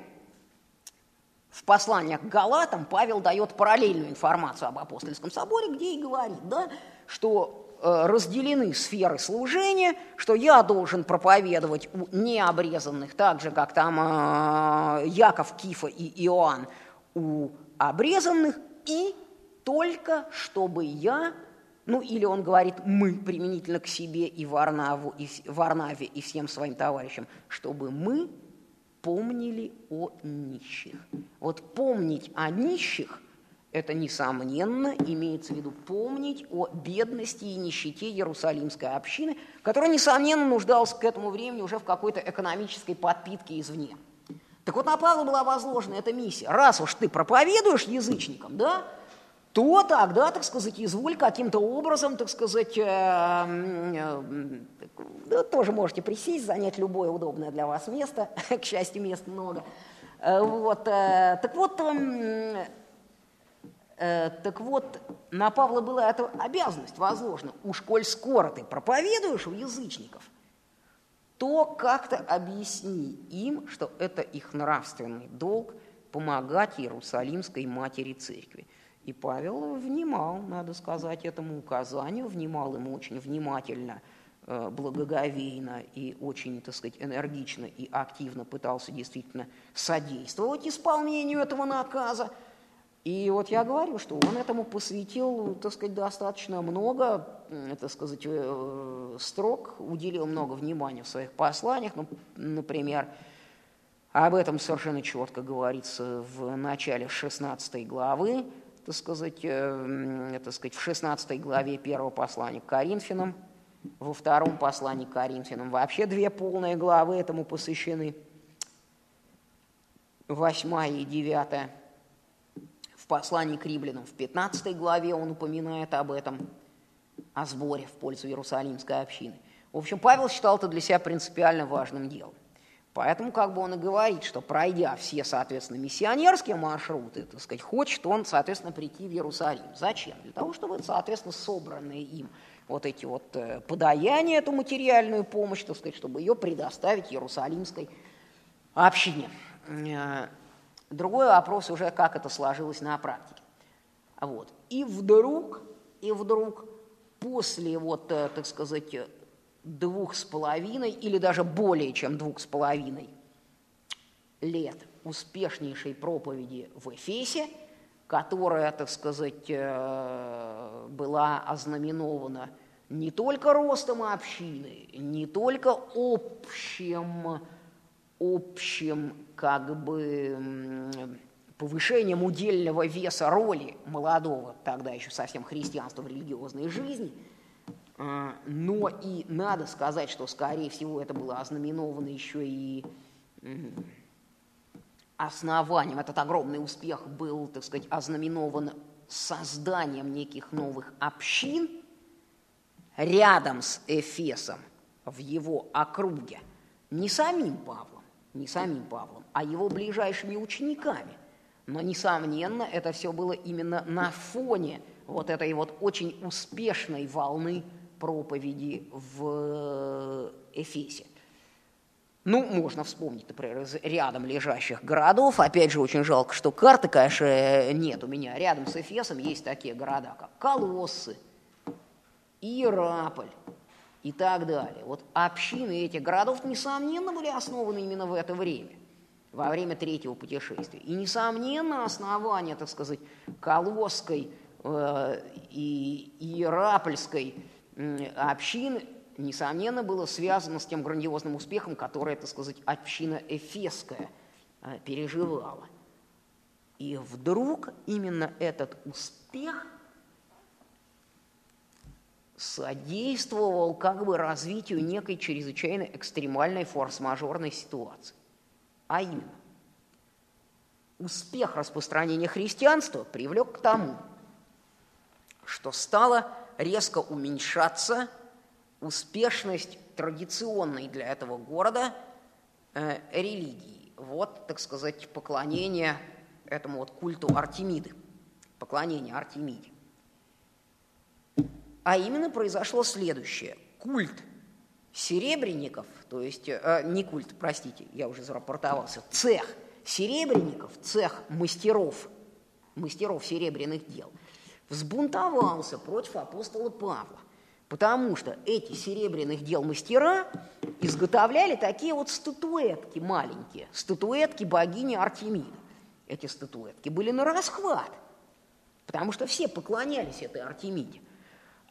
В посланиях к Галатам Павел дает параллельную информацию об апостольском соборе, где и говорит, да, что э, разделены сферы служения, что я должен проповедовать у необрезанных, так же, как там э, Яков, Кифа и Иоанн у обрезанных, и только чтобы я ну, или он говорит «мы» применительно к себе и Варнаву, и Варнаве, и всем своим товарищам, чтобы мы помнили о нищих. Вот помнить о нищих – это, несомненно, имеется в виду помнить о бедности и нищете Иерусалимской общины, которая, несомненно, нуждалась к этому времени уже в какой-то экономической подпитке извне. Так вот, на Павла была возложена эта миссия. Раз уж ты проповедуешь язычникам, да, то тогда, так сказать, изволь каким-то образом, так сказать, э, э, тоже можете присесть, занять любое удобное для вас место, (laughs) к счастью, мест много. Э, вот, э, так вот, э, э, так вот, на Павла была эта обязанность возложена. Уж коль скоро ты проповедуешь у язычников, то как-то объясни им, что это их нравственный долг помогать Иерусалимской матери церкви. И Павел внимал, надо сказать, этому указанию, внимал ему очень внимательно, э, благоговейно и очень, так сказать, энергично и активно пытался действительно содействовать исполнению этого наказа. И вот я говорю, что он этому посвятил, так сказать, достаточно много, так сказать, э, строк, уделил много внимания в своих посланиях. Ну, например, об этом совершенно четко говорится в начале 16 главы, так сказать, э, так сказать, в 16 главе первого послания к Коринфянам, во втором послании к Коринфянам вообще две полные главы этому посвящены. Восьмая и девятая. В послании к римлянам в 15 главе он упоминает об этом, о сборе в пользу Иерусалимской общины. В общем, Павел считал это для себя принципиально важным делом. Поэтому как бы он и говорит, что пройдя все, соответственно, миссионерские маршруты, так сказать, хочет он, соответственно, прийти в Иерусалим. Зачем? Для того, чтобы, соответственно, собранные им вот эти вот э, подаяния, эту материальную помощь, так сказать, чтобы ее предоставить Иерусалимской общине. Э, другой вопрос уже, как это сложилось на практике. Вот. И вдруг, и вдруг после вот, э, так сказать, двух с половиной или даже более чем двух с половиной лет успешнейшей проповеди в Эфесе, которая, так сказать, э, была ознаменована не только ростом общины, не только общим, общим как бы повышением удельного веса роли молодого, тогда еще совсем христианства в религиозной жизни – но и надо сказать, что, скорее всего, это было ознаменовано еще и основанием. Этот огромный успех был, так сказать, ознаменован созданием неких новых общин рядом с Эфесом в его округе. Не самим Павлом, не самим Павлом, а его ближайшими учениками. Но, несомненно, это все было именно на фоне вот этой вот очень успешной волны проповеди в Эфесе. Ну, можно вспомнить, например, из рядом лежащих городов. Опять же, очень жалко, что карты, конечно, нет у меня. Рядом с Эфесом есть такие города, как Колоссы, Иераполь и так далее. Вот общины этих городов, несомненно, были основаны именно в это время, во время третьего путешествия. И, несомненно, основание, так сказать, Колосской э, и Иерапольской общины, несомненно, было связано с тем грандиозным успехом, который, так сказать, община Эфесская э, переживала. И вдруг именно этот успех содействовал как бы развитию некой чрезвычайно экстремальной форс-мажорной ситуации. А именно, успех распространения христианства привлек к тому, что стало резко уменьшаться успешность традиционной для этого города э, религии. Вот, так сказать, поклонение этому вот культу Артемиды, поклонение Артемиде. А именно произошло следующее. Культ серебряников, то есть, э, не культ, простите, я уже зарапортовался, цех серебряников, цех мастеров, мастеров серебряных дел, взбунтовался против апостола Павла. Потому что эти серебряных дел мастера изготовляли такие вот статуэтки маленькие, статуэтки богини Артемиды. Эти статуэтки были на расхват, потому что все поклонялись этой Артемиде.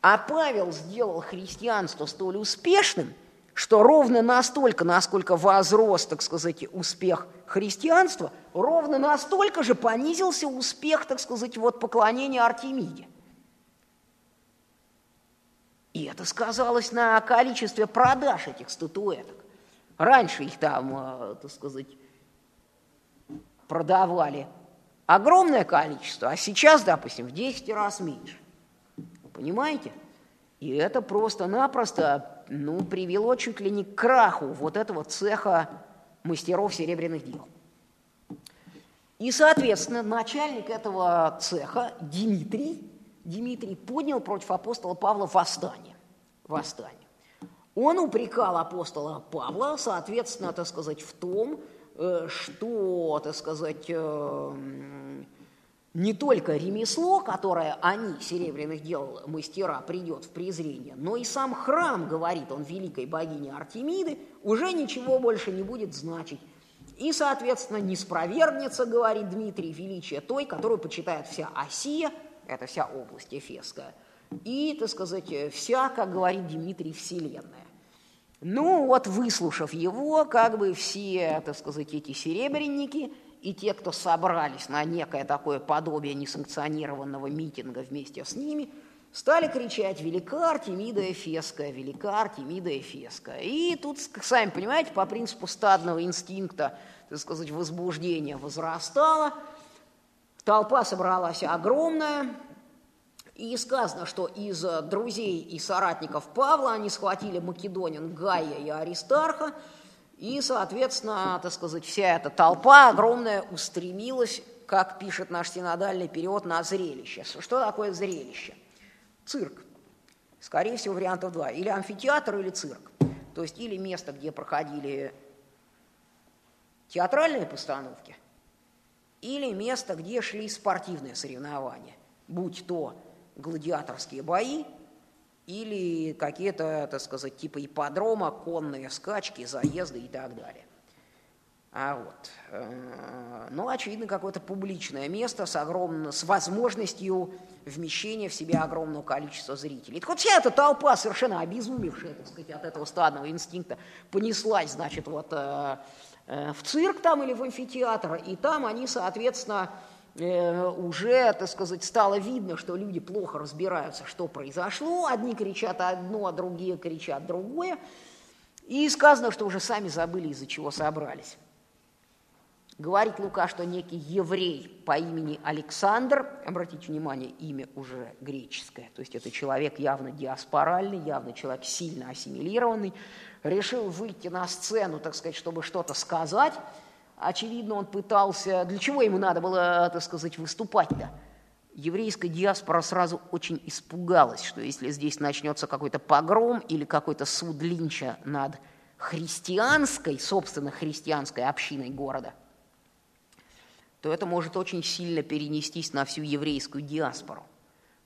А Павел сделал христианство столь успешным, что ровно настолько, насколько возрос, так сказать, успех христианства, ровно настолько же понизился успех, так сказать, вот поклонения Артемиде. И это сказалось на количестве продаж этих статуэток. Раньше их там, э, так сказать, продавали огромное количество, а сейчас, допустим, в 10 раз меньше. Понимаете? И это просто-напросто ну, привело чуть ли не к краху вот этого цеха мастеров серебряных дел. И, соответственно, начальник этого цеха, Дмитрий, Дмитрий поднял против апостола Павла восстание. восстание. Он упрекал апостола Павла, соответственно, так сказать, в том, э, что, так сказать, э, не только ремесло, которое они, серебряных дел мастера, придет в презрение, но и сам храм, говорит он, великой богини Артемиды, уже ничего больше не будет значить. И, соответственно, не спровергнется, говорит Дмитрий, величие той, которую почитает вся Осия, это вся область Эфесская, и, так сказать, вся, как говорит Дмитрий, вселенная. Ну вот, выслушав его, как бы все, так сказать, эти серебряники – и те, кто собрались на некое такое подобие несанкционированного митинга вместе с ними, стали кричать «Велика Артемида Эфеская! Велика Артемида Эфеская!» И тут, сами понимаете, по принципу стадного инстинкта, так сказать, возбуждение возрастало, толпа собралась огромная, и сказано, что из друзей и соратников Павла они схватили македонян Гая и Аристарха, и, соответственно, так сказать, вся эта толпа огромная устремилась, как пишет наш синодальный перевод, на зрелище. Что такое зрелище? Цирк. Скорее всего, вариантов два. Или амфитеатр, или цирк. То есть или место, где проходили театральные постановки, или место, где шли спортивные соревнования, будь то гладиаторские бои, или какие-то, так сказать, типа ипподрома, конные скачки, заезды и так далее. А вот, э, ну, очевидно, какое-то публичное место с, огромным, с возможностью вмещения в себя огромного количества зрителей. Так вот вся эта толпа, совершенно обезумевшая, так сказать, от этого стадного инстинкта, понеслась, значит, вот э, э, в цирк там или в амфитеатр, и там они, соответственно, уже, так сказать, стало видно, что люди плохо разбираются, что произошло. Одни кричат одно, а другие кричат другое. И сказано, что уже сами забыли, из-за чего собрались. Говорит Лука, что некий еврей по имени Александр, обратите внимание, имя уже греческое, то есть это человек явно диаспоральный, явно человек сильно ассимилированный, решил выйти на сцену, так сказать, чтобы что-то сказать, Очевидно, он пытался... Для чего ему надо было, так сказать, выступать-то? Еврейская диаспора сразу очень испугалась, что если здесь начнется какой-то погром или какой-то суд линча над христианской, собственно, христианской общиной города, то это может очень сильно перенестись на всю еврейскую диаспору.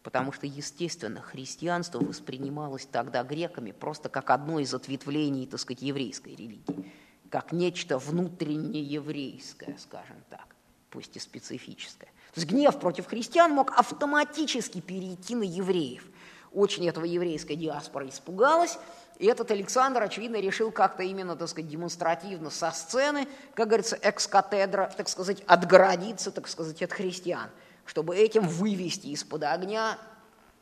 Потому что, естественно, христианство воспринималось тогда греками просто как одно из ответвлений, так сказать, еврейской религии как нечто внутренне еврейское, скажем так, пусть и специфическое. То есть гнев против христиан мог автоматически перейти на евреев. Очень этого еврейская диаспора испугалась, и этот Александр, очевидно, решил как-то именно, так сказать, демонстративно со сцены, как говорится, экс-катедра, так сказать, отгородиться, так сказать, от христиан, чтобы этим вывести из-под огня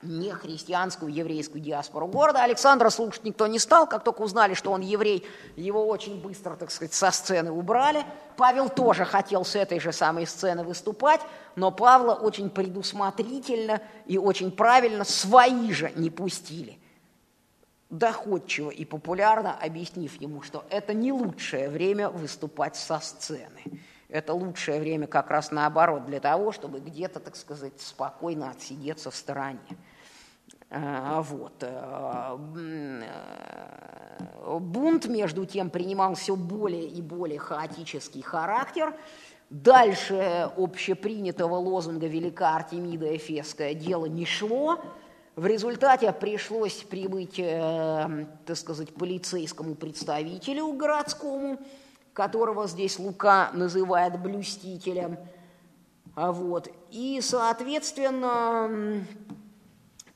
не христианскую еврейскую диаспору города. Александра слушать никто не стал, как только узнали, что он еврей, его очень быстро, так сказать, со сцены убрали. Павел тоже хотел с этой же самой сцены выступать, но Павла очень предусмотрительно и очень правильно свои же не пустили. Доходчиво и популярно объяснив ему, что это не лучшее время выступать со сцены. Это лучшее время как раз наоборот для того, чтобы где-то, так сказать, спокойно отсидеться в стороне. А, вот. Э, э, бунт, между тем, принимал все более и более хаотический характер. Дальше общепринятого лозунга «Велика Артемида Эфесская» дело не шло. В результате пришлось прибыть, э, так сказать, полицейскому представителю городскому, которого здесь Лука называет блюстителем. А вот. И, соответственно,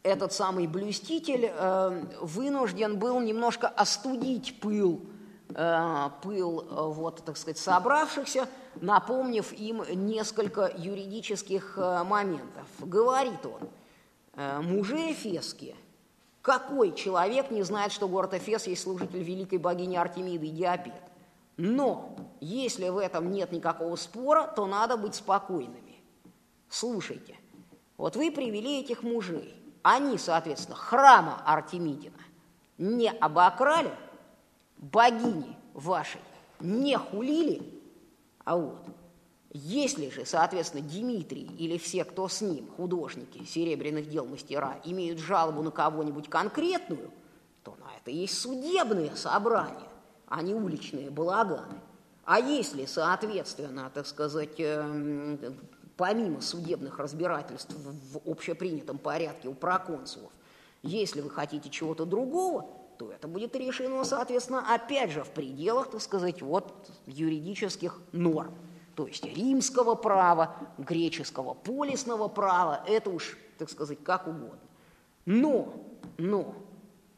этот самый блюститель э, вынужден был немножко остудить пыл, э, пыл э, вот, так сказать, собравшихся, напомнив им несколько юридических моментов. Говорит он, мужи Эфесские, какой человек не знает, что город Эфес есть служитель великой богини Артемиды Диапет? Но если в этом нет никакого спора, то надо быть спокойными. Слушайте, вот вы привели этих мужей, они, соответственно, храма Артемидина не обокрали, богини вашей не хулили, а вот если же, соответственно, Дмитрий или все, кто с ним, художники, серебряных дел мастера, имеют жалобу на кого-нибудь конкретную, то на это есть судебные собрания, а не уличные балаганы. А если, соответственно, так сказать, эм, помимо судебных разбирательств в общепринятом порядке у проконсулов, если вы хотите чего-то другого, то это будет решено, соответственно, опять же в пределах, так сказать, вот юридических норм. То есть римского права, греческого полисного права, это уж, так сказать, как угодно. Но, но,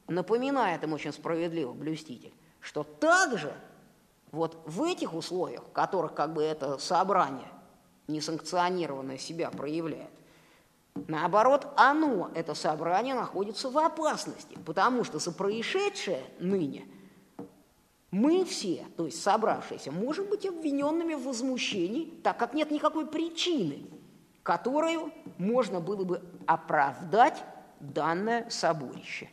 напоминает им очень справедливо блюститель, что также вот в этих условиях, в которых как бы это собрание несанкционированное себя проявляет. Наоборот, оно, это собрание, находится в опасности, потому что за происшедшее ныне мы все, то есть собравшиеся, можем быть обвиненными в возмущении, так как нет никакой причины, которую можно было бы оправдать данное соборище.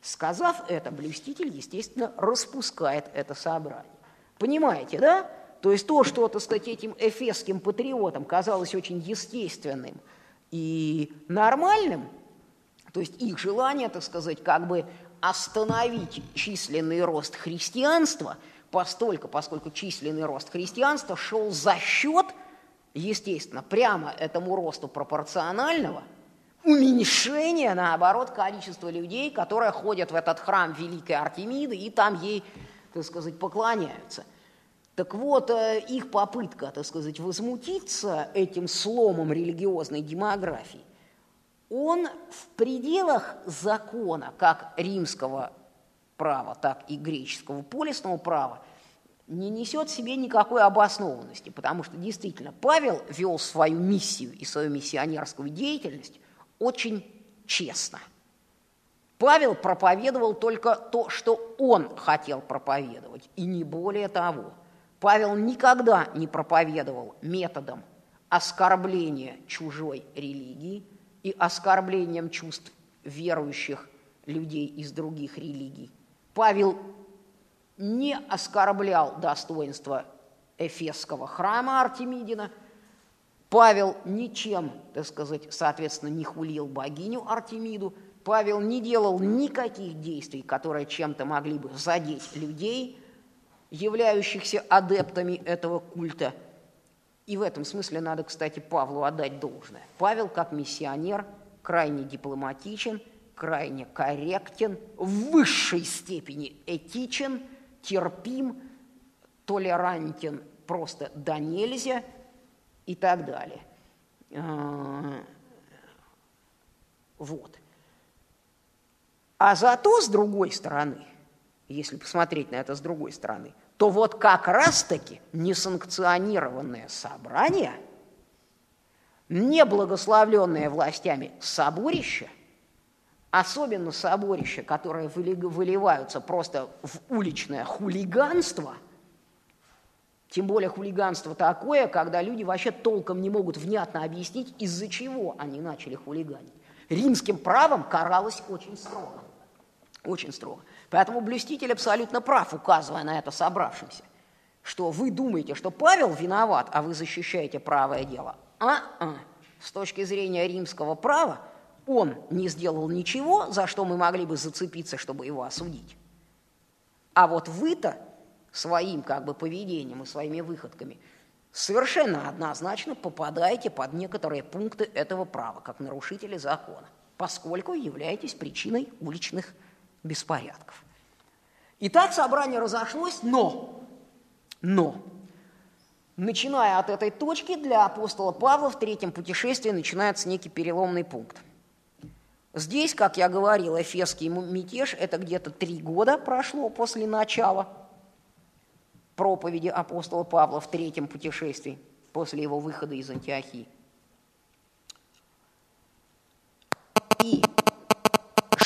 Сказав это, блюститель, естественно, распускает это собрание. Понимаете, да? То есть то, что, так сказать, этим эфесским патриотам казалось очень естественным и нормальным, то есть их желание, так сказать, как бы остановить численный рост христианства, постольку, поскольку численный рост христианства шел за счет, естественно, прямо этому росту пропорционального, уменьшения, наоборот, количества людей, которые ходят в этот храм Великой Артемиды и там ей, так сказать, поклоняются – так вот, э, их попытка, так сказать, возмутиться этим сломом религиозной демографии, он в пределах закона, как римского права, так и греческого полисного права, не несет в себе никакой обоснованности, потому что действительно Павел вел свою миссию и свою миссионерскую деятельность очень честно. Павел проповедовал только то, что он хотел проповедовать, и не более того – Павел никогда не проповедовал методом оскорбления чужой религии и оскорблением чувств верующих людей из других религий. Павел не оскорблял достоинства Эфесского храма Артемидина, Павел ничем, так сказать, соответственно, не хулил богиню Артемиду, Павел не делал никаких действий, которые чем-то могли бы задеть людей – являющихся адептами этого культа. И в этом смысле надо, кстати, Павлу отдать должное. Павел, как миссионер, крайне дипломатичен, крайне корректен, в высшей степени этичен, терпим, толерантен просто до нельзя и так далее. Э, вот. А зато, с другой стороны, если посмотреть на это с другой стороны, то вот как раз-таки несанкционированное собрание, неблагословленное властями соборище, особенно соборище, которое выливаются просто в уличное хулиганство, тем более хулиганство такое, когда люди вообще толком не могут внятно объяснить, из-за чего они начали хулиганить. Римским правом каралось очень строго. Очень строго. Поэтому блюститель абсолютно прав, указывая на это собравшимся, что вы думаете, что Павел виноват, а вы защищаете правое дело. А-а. С точки зрения римского права он не сделал ничего, за что мы могли бы зацепиться, чтобы его осудить. А вот вы-то своим как бы поведением и своими выходками совершенно однозначно попадаете под некоторые пункты этого права, как нарушители закона, поскольку являетесь причиной уличных беспорядков. Итак, собрание разошлось, но, но, начиная от этой точки, для апостола Павла в третьем путешествии начинается некий переломный пункт. Здесь, как я говорил, эфесский мятеж – это где-то три года прошло после начала проповеди апостола Павла в третьем путешествии, после его выхода из Антиохии. И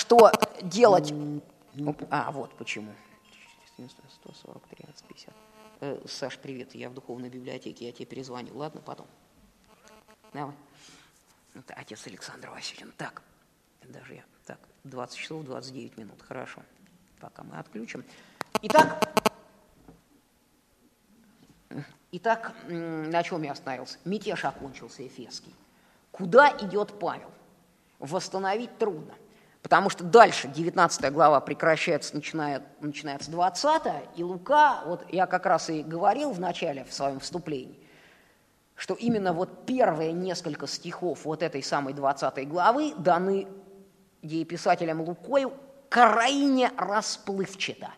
что делать? А, вот почему. 140, 13, 50. Э, Саш, привет, я в духовной библиотеке, я тебе перезвоню. Ладно, потом. Давай. Это отец Александр Васильевич. Так, даже я. Так, 20 часов 29 минут. Хорошо. Пока мы отключим. Итак, Итак, на чем я остановился? Мятеж окончился Эфесский. Куда идет Павел? Восстановить трудно. Потому что дальше 19 глава прекращается, начинает, начинается 20, и Лука, вот я как раз и говорил в начале, в своем вступлении, что именно вот первые несколько стихов вот этой самой 20 главы даны дееписателем Лукою крайне расплывчато.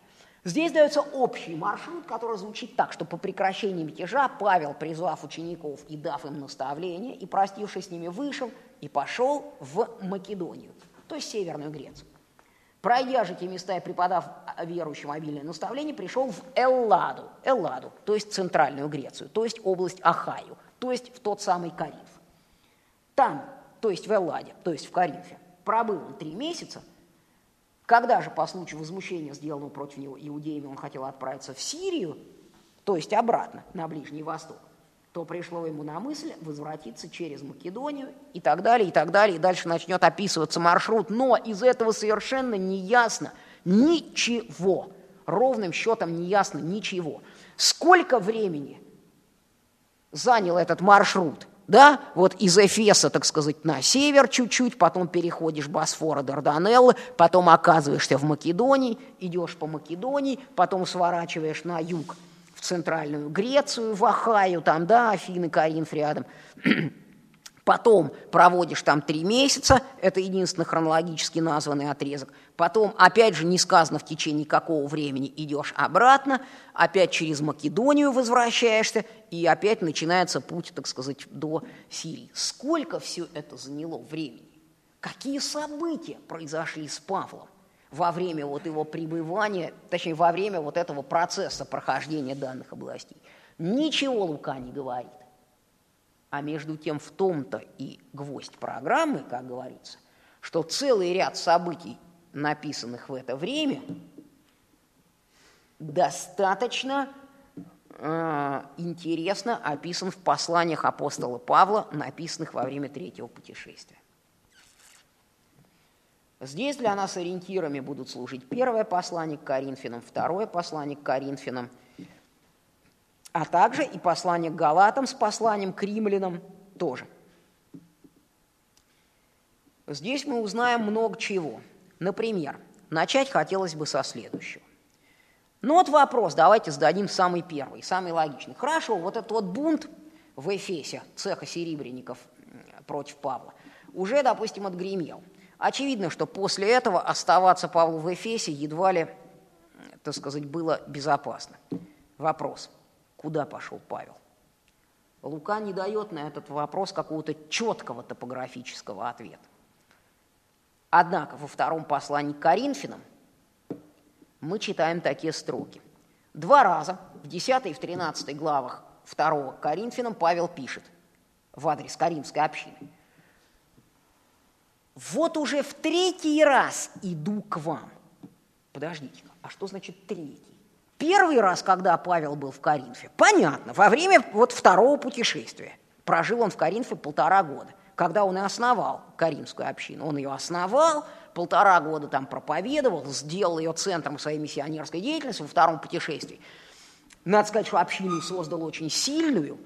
Здесь дается общий маршрут, который звучит так, что по прекращении мятежа Павел, призвав учеников и дав им наставление, и простившись с ними, вышел и пошел в Македонию – то есть Северную Грецию. Пройдя же те места и преподав верующим обильное наставление, пришел в Элладу, Элладу, то есть Центральную Грецию, то есть область Ахаю, то есть в тот самый Каринф. Там, то есть в Элладе, то есть в Каринфе, пробыл он три месяца. Когда же по случаю возмущения, сделанного против него иудеями, он хотел отправиться в Сирию, то есть обратно на Ближний Восток, то пришло ему на мысль возвратиться через Македонию и так далее, и так далее, и дальше начнет описываться маршрут. Но из этого совершенно не ясно ничего. Ровным счетом не ясно ничего. Сколько времени занял этот маршрут? Да, вот из Эфеса, так сказать, на север чуть-чуть, потом переходишь Босфора, Дарданеллы, потом оказываешься в Македонии, идешь по Македонии, потом сворачиваешь на юг – центральную Грецию, в Ахаю, там, да, Афины, Каринф рядом. (clears throat) Потом проводишь там три месяца, это единственный хронологически названный отрезок. Потом, опять же, не сказано в течение какого времени, идешь обратно, опять через Македонию возвращаешься, и опять начинается путь, так сказать, до Сирии. Сколько все это заняло времени? Какие события произошли с Павлом? Во время вот его пребывания, точнее, во время вот этого процесса прохождения данных областей. Ничего Лука не говорит. А между тем в том-то и гвоздь программы, как говорится, что целый ряд событий, написанных в это время, достаточно э, интересно описан в посланиях апостола Павла, написанных во время третьего путешествия. Здесь для нас ориентирами будут служить первое послание к Коринфянам, второе послание к Коринфянам, а также и послание к Галатам с посланием к римлянам тоже. Здесь мы узнаем много чего. Например, начать хотелось бы со следующего. Ну вот вопрос, давайте зададим самый первый, самый логичный. Хорошо, вот этот вот бунт в Эфесе, цеха серебряников против Павла, уже, допустим, отгремел – Очевидно, что после этого оставаться Павлу в Эфесе едва ли, так сказать, было безопасно. Вопрос, куда пошел Павел? Лука не дает на этот вопрос какого-то четкого топографического ответа. Однако во втором послании к Коринфянам мы читаем такие строки. Два раза в 10 и в 13 главах 2 Коринфянам Павел пишет в адрес Каримской общины. Вот уже в третий раз иду к вам. Подождите, а что значит третий? Первый раз, когда Павел был в Коринфе, понятно, во время вот второго путешествия. Прожил он в Коринфе полтора года, когда он и основал Каримскую общину. Он ее основал, полтора года там проповедовал, сделал ее центром своей миссионерской деятельности во втором путешествии. Надо сказать, что общину создал очень сильную,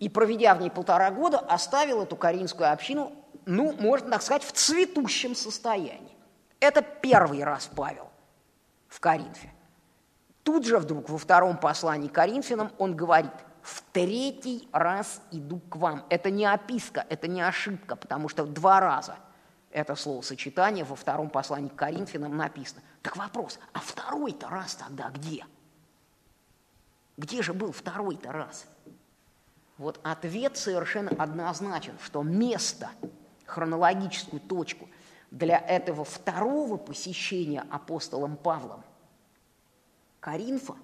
и, проведя в ней полтора года, оставил эту каринскую общину, ну, можно так сказать, в цветущем состоянии. Это первый раз Павел в Коринфе. Тут же вдруг во втором послании Коринфянам он говорит, в третий раз иду к вам. Это не описка, это не ошибка, потому что два раза это словосочетание во втором послании к Коринфянам написано. Так вопрос, а второй-то раз тогда где? Где же был второй-то раз? Вот ответ совершенно однозначен, что место, хронологическую точку для этого второго посещения апостолом Павлом Коринфа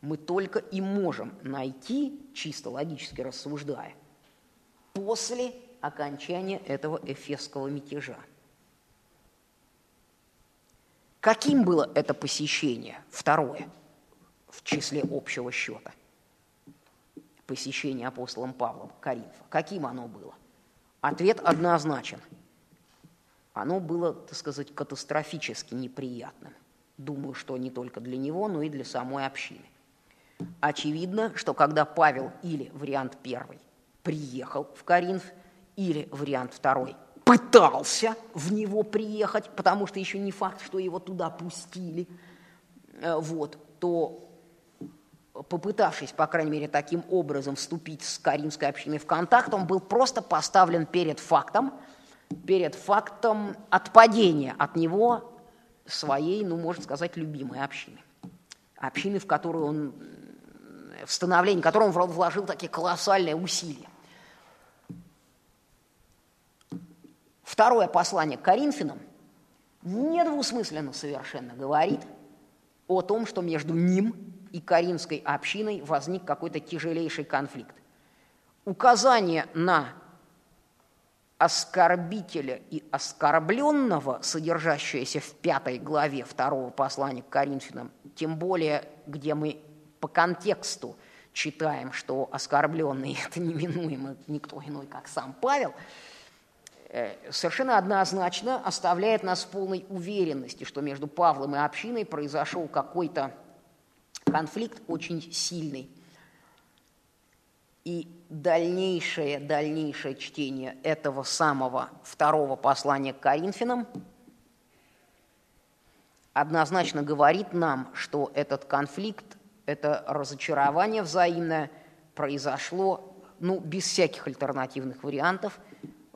мы только и можем найти, чисто логически рассуждая, после окончания этого эфесского мятежа. Каким было это посещение, второе, в числе общего счета? Посещение апостолом Павлом Коринфа. Каким оно было? Ответ однозначен. Оно было, так сказать, катастрофически неприятным. Думаю, что не только для него, но и для самой общины. Очевидно, что когда Павел или вариант первый приехал в Коринф, или вариант второй пытался в него приехать, потому что еще не факт, что его туда пустили, э, вот, то попытавшись, по крайней мере, таким образом вступить с Каримской общиной в контакт, он был просто поставлен перед фактом, перед фактом отпадения от него своей, ну, можно сказать, любимой общины. Общины, в которую он, в становление которой он вложил такие колоссальные усилия. Второе послание к Коринфянам недвусмысленно совершенно говорит о том, что между ним и Каринской общиной возник какой-то тяжелейший конфликт. Указание на оскорбителя и оскорбленного, содержащееся в пятой главе второго послания к Коринфянам, тем более, где мы по контексту читаем, что оскорбленный – это неминуемо никто иной, как сам Павел, э, совершенно однозначно оставляет нас в полной уверенности, что между Павлом и общиной произошел какой-то конфликт очень сильный – и дальнейшее, дальнейшее чтение этого самого второго послания к Коринфянам однозначно говорит нам, что этот конфликт, это разочарование взаимное произошло, ну, без всяких альтернативных вариантов,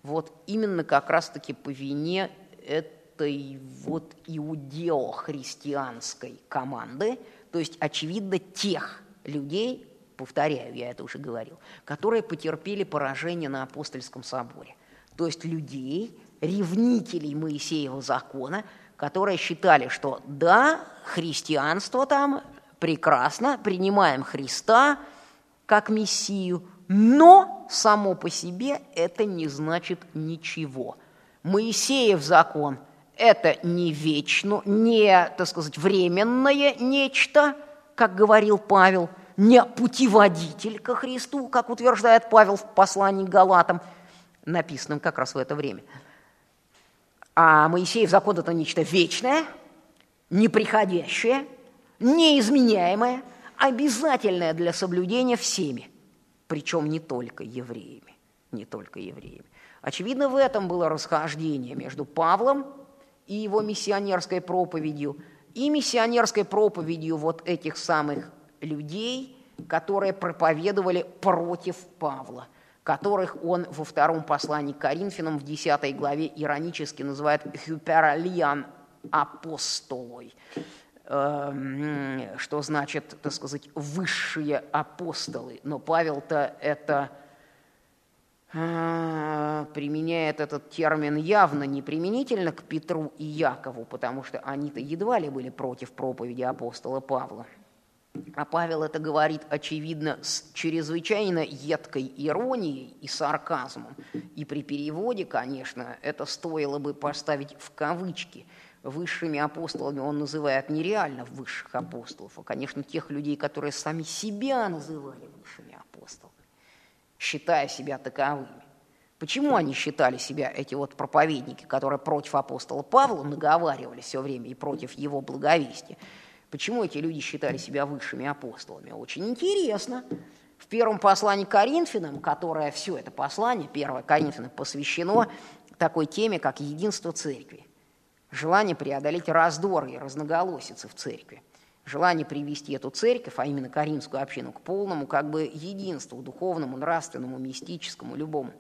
вот именно как раз-таки по вине этой вот иудео-христианской команды, то есть, очевидно, тех людей, повторяю, я это уже говорил, которые потерпели поражение на апостольском соборе. То есть людей, ревнителей Моисеева закона, которые считали, что да, христианство там прекрасно, принимаем Христа как Мессию, но само по себе это не значит ничего. Моисеев закон – это не вечно, не, так сказать, временное нечто, как говорил Павел – не путеводитель ко Христу, как утверждает Павел в послании к Галатам, написанном как раз в это время. А Моисеев закон – это нечто вечное, неприходящее, неизменяемое, обязательное для соблюдения всеми, причем не только евреями, не только евреями. Очевидно, в этом было расхождение между Павлом и его миссионерской проповедью, и миссионерской проповедью вот этих самых людей, которые проповедовали против Павла, которых он во втором послании к Коринфянам в 10 главе иронически называет «hyperalian апостолой». э, что значит, так сказать, высшие апостолы. Но Павел-то это применяет этот термин явно не применительно к Петру и Якову, потому что они-то едва ли были против проповеди апостола Павла. А Павел это говорит, очевидно, с чрезвычайно едкой иронией и сарказмом. И при переводе, конечно, это стоило бы поставить в кавычки. Высшими апостолами он называет нереально высших апостолов, а, конечно, тех людей, которые сами себя называли высшими считая себя таковыми. Почему они считали себя, эти вот проповедники, которые против апостола Павла наговаривали все время и против его благовестия? Почему эти люди считали себя высшими апостолами? Очень интересно. В первом послании к Коринфянам, которое все это послание, первое Коринфянам, посвящено такой теме, как единство церкви. Желание преодолеть раздоры и разноголосицы в церкви. Желание привести эту церковь, а именно Каринскую общину, к полному как бы единству, духовному, нравственному, мистическому, любому.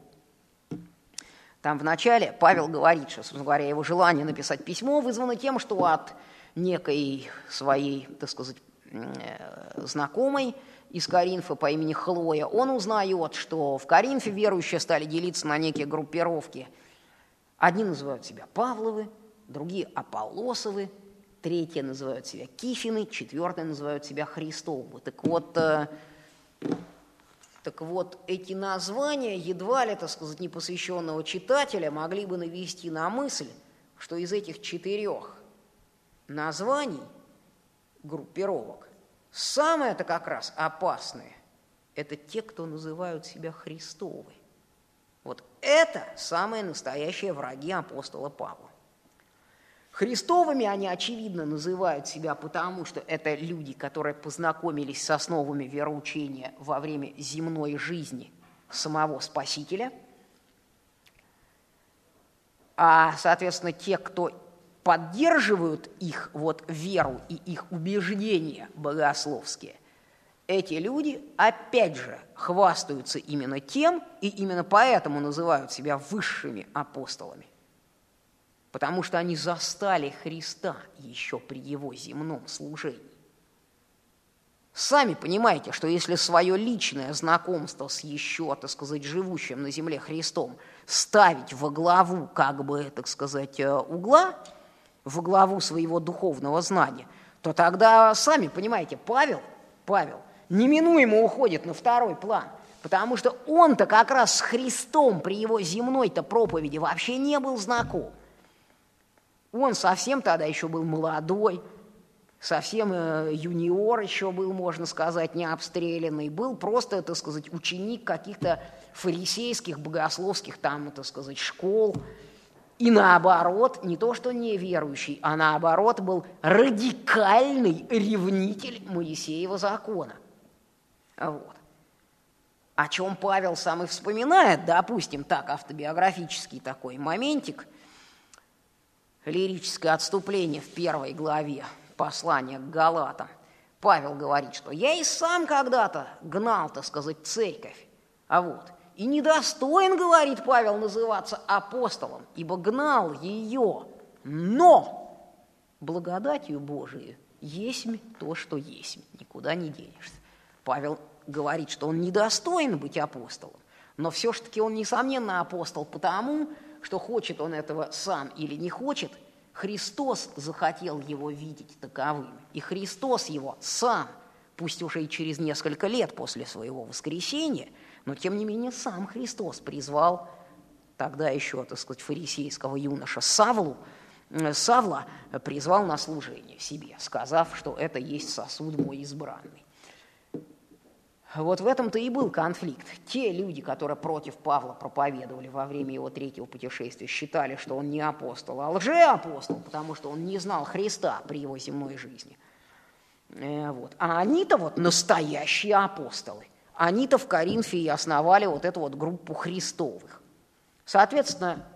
Там в начале Павел говорит, что, собственно говоря, его желание написать письмо вызвано тем, что от некой своей, так сказать, э, знакомой из Коринфа по имени Хлоя, он узнает, что в Коринфе верующие стали делиться на некие группировки. Одни называют себя Павловы, другие Аполлосовы, третьи называют себя Кифины, четвертые называют себя Христовы. Так вот, э, так вот, эти названия едва ли, так сказать, непосвященного читателя могли бы навести на мысль, что из этих четырех названий группировок самое-то как раз опасное – это те, кто называют себя Христовы. Вот это самые настоящие враги апостола Павла. Христовыми они, очевидно, называют себя, потому что это люди, которые познакомились с основами вероучения во время земной жизни самого Спасителя. А, соответственно, те, кто поддерживают их вот веру и их убеждения богословские, эти люди, опять же, хвастаются именно тем, и именно поэтому называют себя высшими апостолами. Потому что они застали Христа еще при его земном служении. Сами понимаете, что если свое личное знакомство с еще, так сказать, живущим на земле Христом ставить во главу, как бы, так сказать, э, угла – во главу своего духовного знания, то тогда, сами понимаете, Павел, Павел неминуемо уходит на второй план, потому что он-то как раз с Христом при его земной-то проповеди вообще не был знаком. Он совсем тогда еще был молодой, совсем э, юниор еще был, можно сказать, не обстрелянный, был просто, так сказать, ученик каких-то фарисейских, богословских там, так сказать, школ, и наоборот, не то что неверующий, а наоборот был радикальный ревнитель Моисеева закона. Вот. О чем Павел сам и вспоминает, допустим, так, автобиографический такой моментик, лирическое отступление в первой главе послания к Галатам. Павел говорит, что я и сам когда-то гнал, так сказать, церковь, а вот – и недостоин, говорит Павел, называться апостолом, ибо гнал ее. Но благодатью Божией есть то, что есть, никуда не денешься. Павел говорит, что он недостоин быть апостолом, но все-таки он, несомненно, апостол потому, что хочет он этого сам или не хочет, Христос захотел его видеть таковым. И Христос его сам, пусть уже и через несколько лет после своего воскресения – но, тем не менее, сам Христос призвал тогда еще, так сказать, фарисейского юноша Савлу, э, Савла призвал на служение себе, сказав, что это есть сосуд мой избранный. Вот в этом-то и был конфликт. Те люди, которые против Павла проповедовали во время его третьего путешествия, считали, что он не апостол, а лжеапостол, потому что он не знал Христа при его земной жизни. Э, вот. А они-то вот настоящие апостолы – они-то в Коринфе и основали вот эту вот группу христовых. Соответственно,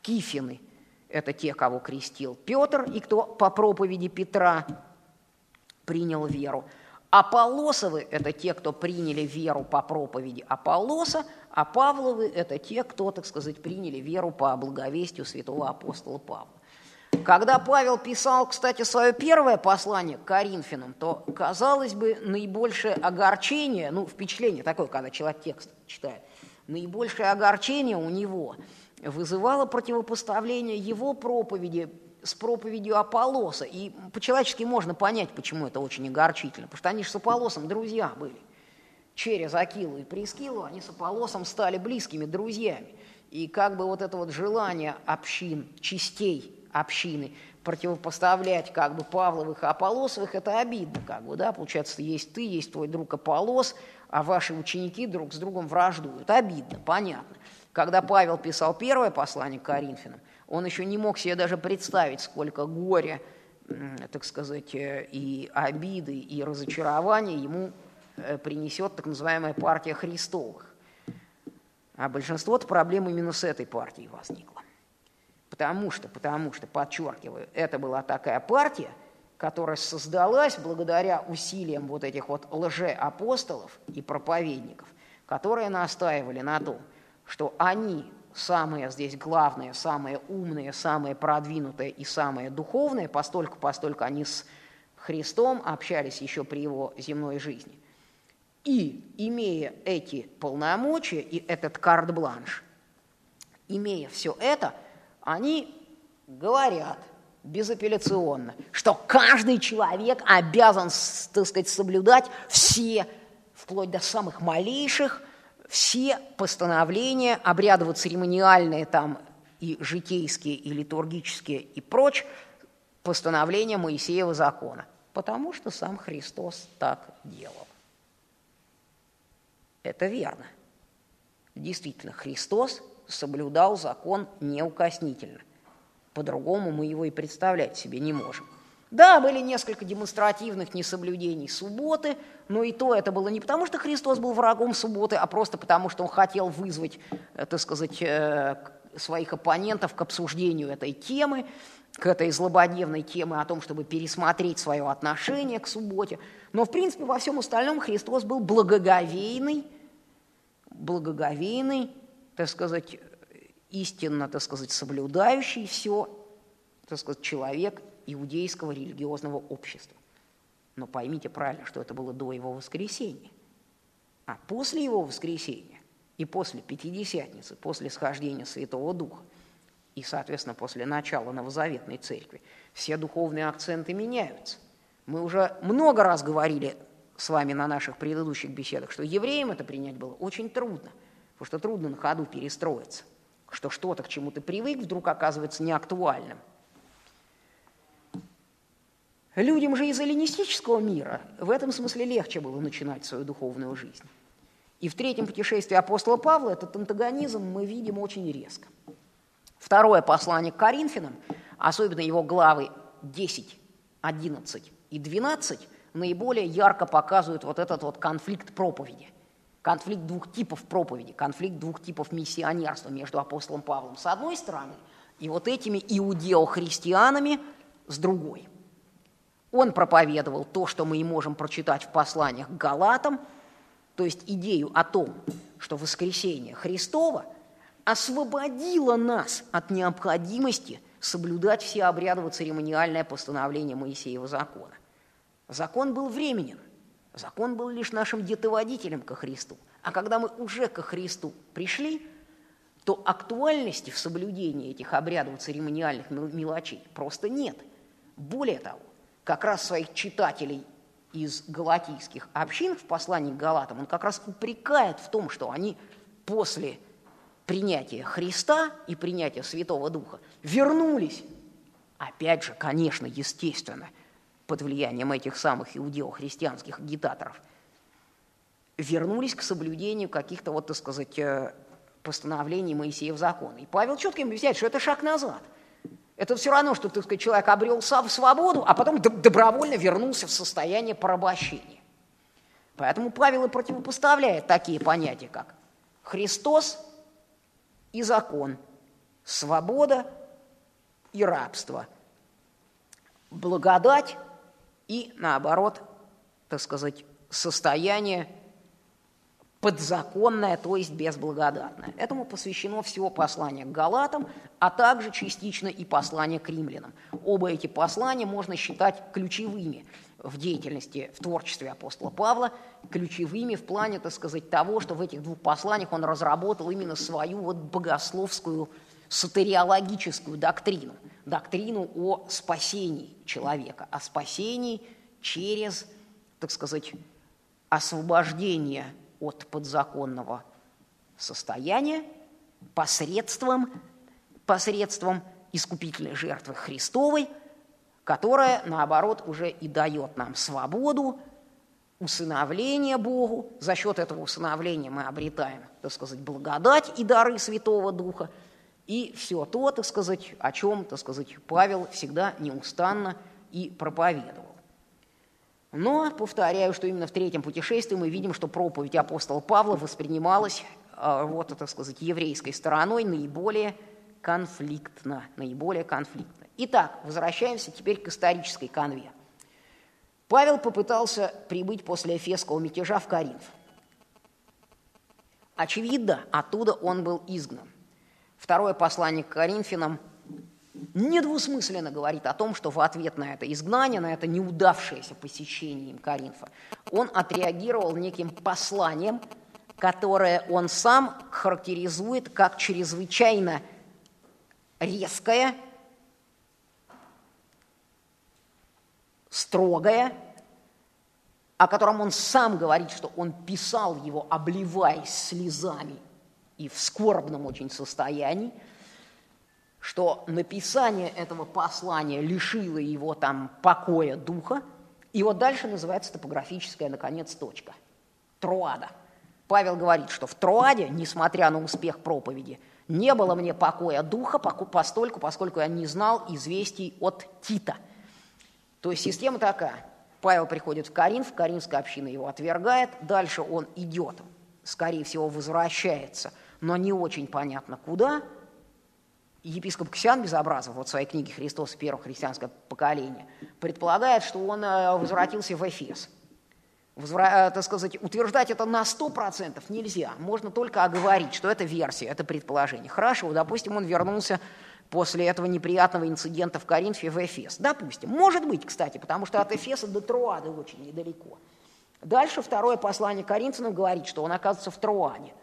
кифины – это те, кого крестил Петр, и кто по проповеди Петра принял веру. Аполлосовы – это те, кто приняли веру по проповеди Аполлоса, а Павловы – это те, кто, так сказать, приняли веру по благовестию святого апостола Павла. Когда Павел писал, кстати, свое первое послание к Коринфянам, то, казалось бы, наибольшее огорчение, ну, впечатление такое, когда человек текст читает, наибольшее огорчение у него вызывало противопоставление его проповеди с проповедью Аполлоса. И по-человечески можно понять, почему это очень огорчительно, потому что они же с Аполлосом друзья были. Через Акилу и Прескилу они с Аполлосом стали близкими друзьями. И как бы вот это вот желание общин, частей общины противопоставлять как бы Павловых и Аполосовых, это обидно, как бы, да, получается, есть ты, есть твой друг Аполос, а ваши ученики друг с другом враждуют. Обидно, понятно. Когда Павел писал первое послание к Коринфянам, он еще не мог себе даже представить, сколько горя, так сказать, э, и обиды, и разочарования ему э, принесет так называемая партия Христовых. А большинство проблем именно с этой партией возникло. Потому что, потому что, подчеркиваю, это была такая партия, которая создалась благодаря усилиям вот этих вот лжеапостолов и проповедников, которые настаивали на том, что они самые здесь главные, самые умные, самые продвинутые и самые духовные, постольку, постольку они с Христом общались еще при его земной жизни. И, имея эти полномочия и этот карт-бланш, имея все это – они говорят безапелляционно, что каждый человек обязан, так сказать, соблюдать все, вплоть до самых малейших, все постановления, обрядово-церемониальные там и житейские, и литургические, и прочь, постановления Моисеева закона, потому что сам Христос так делал. Это верно. Действительно, Христос соблюдал закон неукоснительно. По-другому мы его и представлять себе не можем. Да, были несколько демонстративных несоблюдений субботы, но и то это было не потому, что Христос был врагом субботы, а просто потому, что он хотел вызвать, э, так сказать, э, своих оппонентов к обсуждению этой темы, к этой злободневной темы о том, чтобы пересмотреть свое отношение к субботе. Но, в принципе, во всем остальном Христос был благоговейный, благоговейный так сказать, истинно, так сказать, соблюдающий все, так сказать, человек иудейского религиозного общества. Но поймите правильно, что это было до его воскресения. А после его воскресения и после Пятидесятницы, после схождения Святого Духа и, соответственно, после начала Новозаветной Церкви, все духовные акценты меняются. Мы уже много раз говорили с вами на наших предыдущих беседах, что евреям это принять было очень трудно – потому что трудно на ходу перестроиться, что что-то, к чему ты привык, вдруг оказывается неактуальным. Людям же из эллинистического мира в этом смысле легче было начинать свою духовную жизнь. И в третьем путешествии апостола Павла этот антагонизм мы видим очень резко. Второе послание к Коринфянам, особенно его главы 10, 11 и 12, наиболее ярко показывают вот этот вот конфликт проповеди – конфликт двух типов проповеди, конфликт двух типов миссионерства между апостолом Павлом с одной стороны и вот этими иудео-христианами с другой. Он проповедовал то, что мы и можем прочитать в посланиях к Галатам, то есть идею о том, что воскресение Христова освободило нас от необходимости соблюдать все обрядово-церемониальное постановление Моисеева закона. Закон был временен, Закон был лишь нашим детоводителем ко Христу. А когда мы уже ко Христу пришли, то актуальности в соблюдении этих обрядов церемониальных мелочей просто нет. Более того, как раз своих читателей из галатийских общин в послании к Галатам, он как раз упрекает в том, что они после принятия Христа и принятия Святого Духа вернулись, опять же, конечно, естественно, под влиянием этих самых иудео-христианских агитаторов, вернулись к соблюдению каких-то, вот, так сказать, э, постановлений Моисеев закона. И Павел четко им объясняет, что это шаг назад. Это все равно, что, так сказать, человек обрел свободу, а потом добровольно вернулся в состояние порабощения. Поэтому Павел и противопоставляет такие понятия, как Христос и закон, свобода и рабство, благодать и, наоборот, так сказать, состояние подзаконное, то есть безблагодатное. Этому посвящено всего послание к Галатам, а также частично и послание к римлянам. Оба эти послания можно считать ключевыми в деятельности, в творчестве апостола Павла, ключевыми в плане, так сказать, того, что в этих двух посланиях он разработал именно свою вот богословскую сатериологическую доктрину, доктрину о спасении человека, о спасении через, так сказать, освобождение от подзаконного состояния посредством, посредством искупительной жертвы Христовой, которая, наоборот, уже и дает нам свободу, усыновление Богу. За счет этого усыновления мы обретаем, так сказать, благодать и дары Святого Духа. И все то, так сказать, о чем, так сказать, Павел всегда неустанно и проповедовал. Но, повторяю, что именно в третьем путешествии мы видим, что проповедь апостола Павла воспринималась, а, вот, так сказать, еврейской стороной наиболее конфликтно, наиболее конфликтно. Итак, возвращаемся теперь к исторической конве. Павел попытался прибыть после Эфесского мятежа в Коринф. Очевидно, оттуда он был изгнан. Второе послание к Коринфянам недвусмысленно говорит о том, что в ответ на это изгнание, на это неудавшееся посещение им Коринфа, он отреагировал неким посланием, которое он сам характеризует как чрезвычайно резкое, строгое, о котором он сам говорит, что он писал его, обливаясь слезами и в скорбном очень состоянии, что написание этого послания лишило его там покоя духа, и вот дальше называется топографическая, наконец, точка. Троада. Павел говорит, что в Троаде, несмотря на успех проповеди, не было мне покоя духа постольку, поскольку я не знал известий от Тита. То есть система такая. Павел приходит в Коринф, Коринфская община его отвергает, дальше он идет, скорее всего, возвращается, но не очень понятно куда – епископ Ксян Безобразов, вот в своей книге «Христос. Первое христианское поколение», предполагает, что он э, возвратился в Эфес. Возвра... Э, так сказать, утверждать это на 100% нельзя. Можно только оговорить, что это версия, это предположение. Хорошо, допустим, он вернулся после этого неприятного инцидента в Коринфе в Эфес. Допустим. Может быть, кстати, потому что от Эфеса до Труады очень недалеко. Дальше второе послание Коринфянам говорит, что он оказывается в Труане.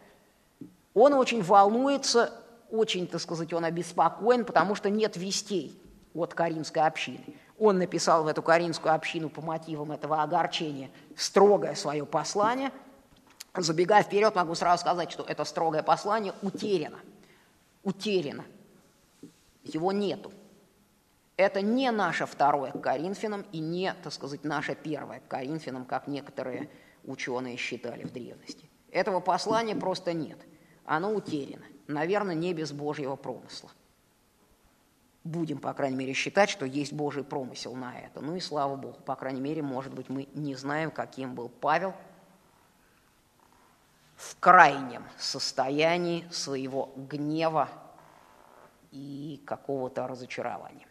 Он очень волнуется очень, так сказать, он обеспокоен, потому что нет вестей от Каримской общины. Он написал в эту Каримскую общину по мотивам этого огорчения строгое свое послание. Забегая вперед, могу сразу сказать, что это строгое послание утеряно. Утеряно. Его нету. Это не наше второе к Коринфянам и не, так сказать, наше первое к Коринфянам, как некоторые ученые считали в древности. Этого послания просто нет. Оно утеряно наверное, не без Божьего промысла. Будем, по крайней мере, считать, что есть Божий промысел на это. Ну и слава Богу, по крайней мере, может быть, мы не знаем, каким был Павел в крайнем состоянии своего гнева и какого-то разочарования.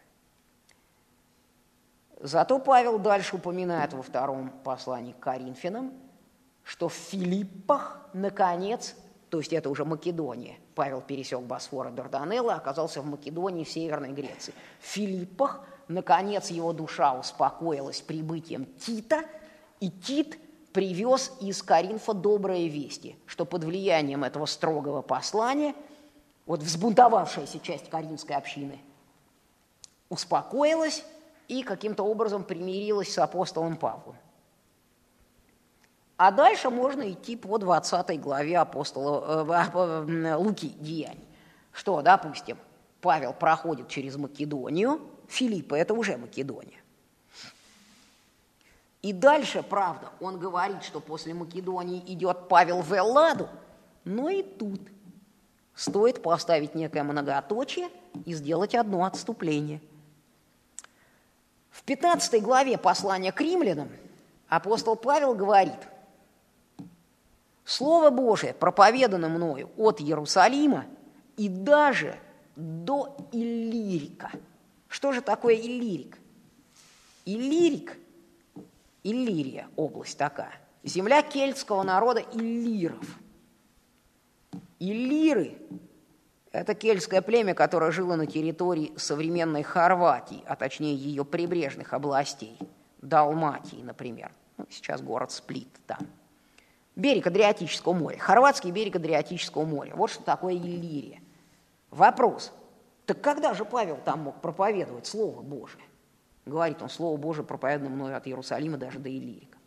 Зато Павел дальше упоминает во втором послании к Коринфянам, что в Филиппах, наконец, то есть это уже Македония. Павел пересек Босфор и Дарданеллы, оказался в Македонии, в Северной Греции. В Филиппах, наконец, его душа успокоилась прибытием Тита, и Тит привез из Каринфа добрые вести, что под влиянием этого строгого послания вот взбунтовавшаяся часть каринской общины успокоилась и каким-то образом примирилась с апостолом Павлом. А дальше можно идти по 20 главе апостола э, э, Луки Деяний. Что, допустим, Павел проходит через Македонию, Филиппа – это уже Македония. И дальше, правда, он говорит, что после Македонии идет Павел в Элладу, но и тут стоит поставить некое многоточие и сделать одно отступление. В 15 главе послания к римлянам апостол Павел говорит – Слово Божие проповедано мною от Иерусалима и даже до Иллирика. Что же такое Иллирик? Иллирик, Иллирия, область такая. земля кельтского народа иллиров. Иллиры – это кельтское племя, которое жило на территории современной Хорватии, а точнее ее прибрежных областей, Далматии, например. Ну, сейчас город Сплит там. Берег Адриатического моря, хорватский берег Адриатического моря. Вот что такое Иллирия. Вопрос. Так когда же Павел там мог проповедовать Слово Божие? Говорит он, Слово Божие проповедано мною от Иерусалима даже до Иллирика.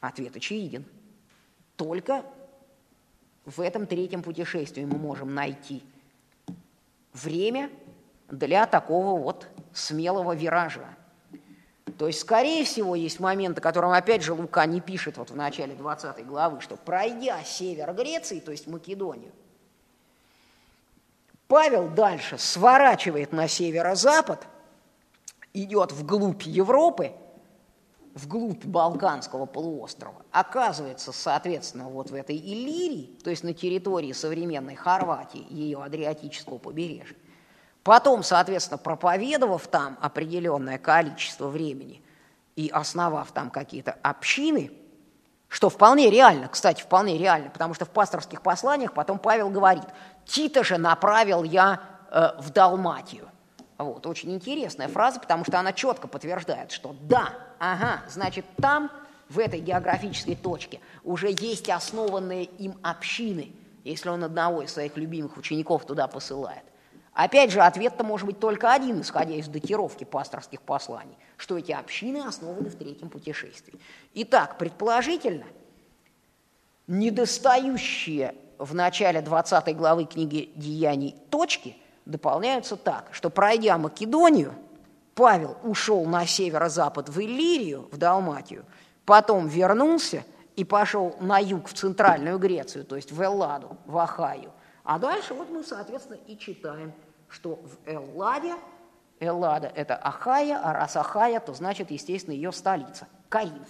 Ответ очевиден. Только в этом третьем путешествии мы можем найти время для такого вот смелого виража. То есть, скорее всего, есть моменты, которым, опять же, Лука не пишет вот в начале 20 главы, что пройдя север Греции, то есть Македонию, Павел дальше сворачивает на северо-запад, идет вглубь Европы, вглубь Балканского полуострова, оказывается, соответственно, вот в этой Иллирии, то есть на территории современной Хорватии и ее Адриатического побережья. Потом, соответственно, проповедовав там определенное количество времени и основав там какие-то общины, что вполне реально, кстати, вполне реально, потому что в пасторских посланиях потом Павел говорит, Тита же направил я э, в Далматию. Вот, очень интересная фраза, потому что она четко подтверждает, что да, ага, значит, там, в этой географической точке, уже есть основанные им общины, если он одного из своих любимых учеников туда посылает. Опять же, ответ-то может быть только один, исходя из датировки пасторских посланий, что эти общины основаны в третьем путешествии. Итак, предположительно, недостающие в начале 20 главы книги «Деяний» точки – дополняются так, что пройдя Македонию, Павел ушел на северо-запад в Иллирию, в Далматию, потом вернулся и пошел на юг в центральную Грецию, то есть в Элладу, в Ахаю. А дальше вот мы, соответственно, и читаем, что в Элладе, Эллада – это Ахая, а раз Ахая, то значит, естественно, ее столица – Каринф.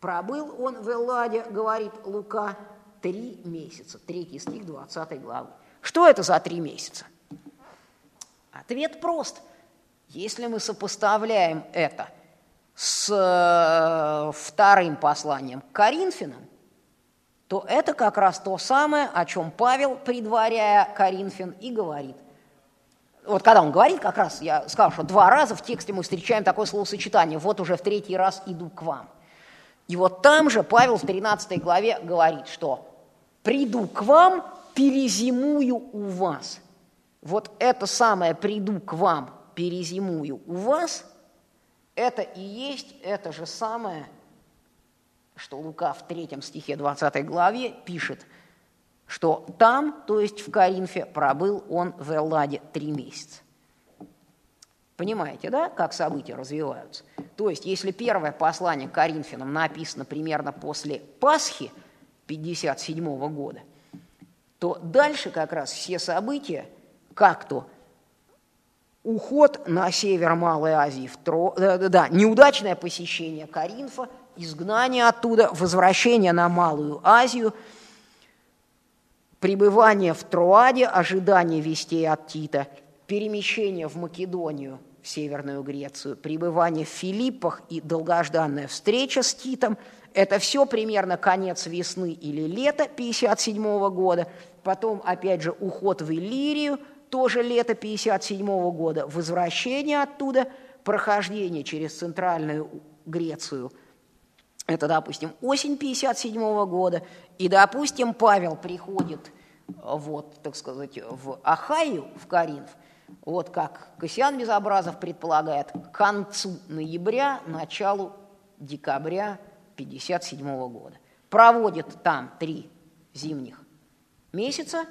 Пробыл он в Элладе, говорит Лука, три месяца. Третий стих 20 главы. Что это за три месяца? Ответ прост. Если мы сопоставляем это с э, вторым посланием к Коринфянам, то это как раз то самое, о чем Павел, предваряя Коринфян, и говорит. Вот когда он говорит, как раз я сказал, что два раза в тексте мы встречаем такое словосочетание, вот уже в третий раз иду к вам. И вот там же Павел в 13 главе говорит, что приду к вам, перезимую у вас – вот это самое «приду к вам, перезимую у вас», это и есть это же самое, что Лука в третьем стихе 20 главе пишет, что там, то есть в Коринфе, пробыл он в Элладе три месяца. Понимаете, да, как события развиваются? То есть, если первое послание к Коринфянам написано примерно после Пасхи 57 года, то дальше как раз все события как то уход на север Малой Азии, в Тро... да, да, неудачное посещение Каринфа, изгнание оттуда, возвращение на Малую Азию, пребывание в Троаде, ожидание вестей от Тита, перемещение в Македонию, в Северную Грецию, пребывание в Филиппах и долгожданная встреча с Титом – это все примерно конец весны или лета 57 года, потом, опять же, уход в Иллирию – тоже лето 57 года, возвращение оттуда, прохождение через центральную Грецию, это, допустим, осень 57 года, и, допустим, Павел приходит, вот, так сказать, в Ахаю, в Каринф, вот как Кассиан Безобразов предполагает, к концу ноября, началу декабря 57 года. Проводит там три зимних месяца,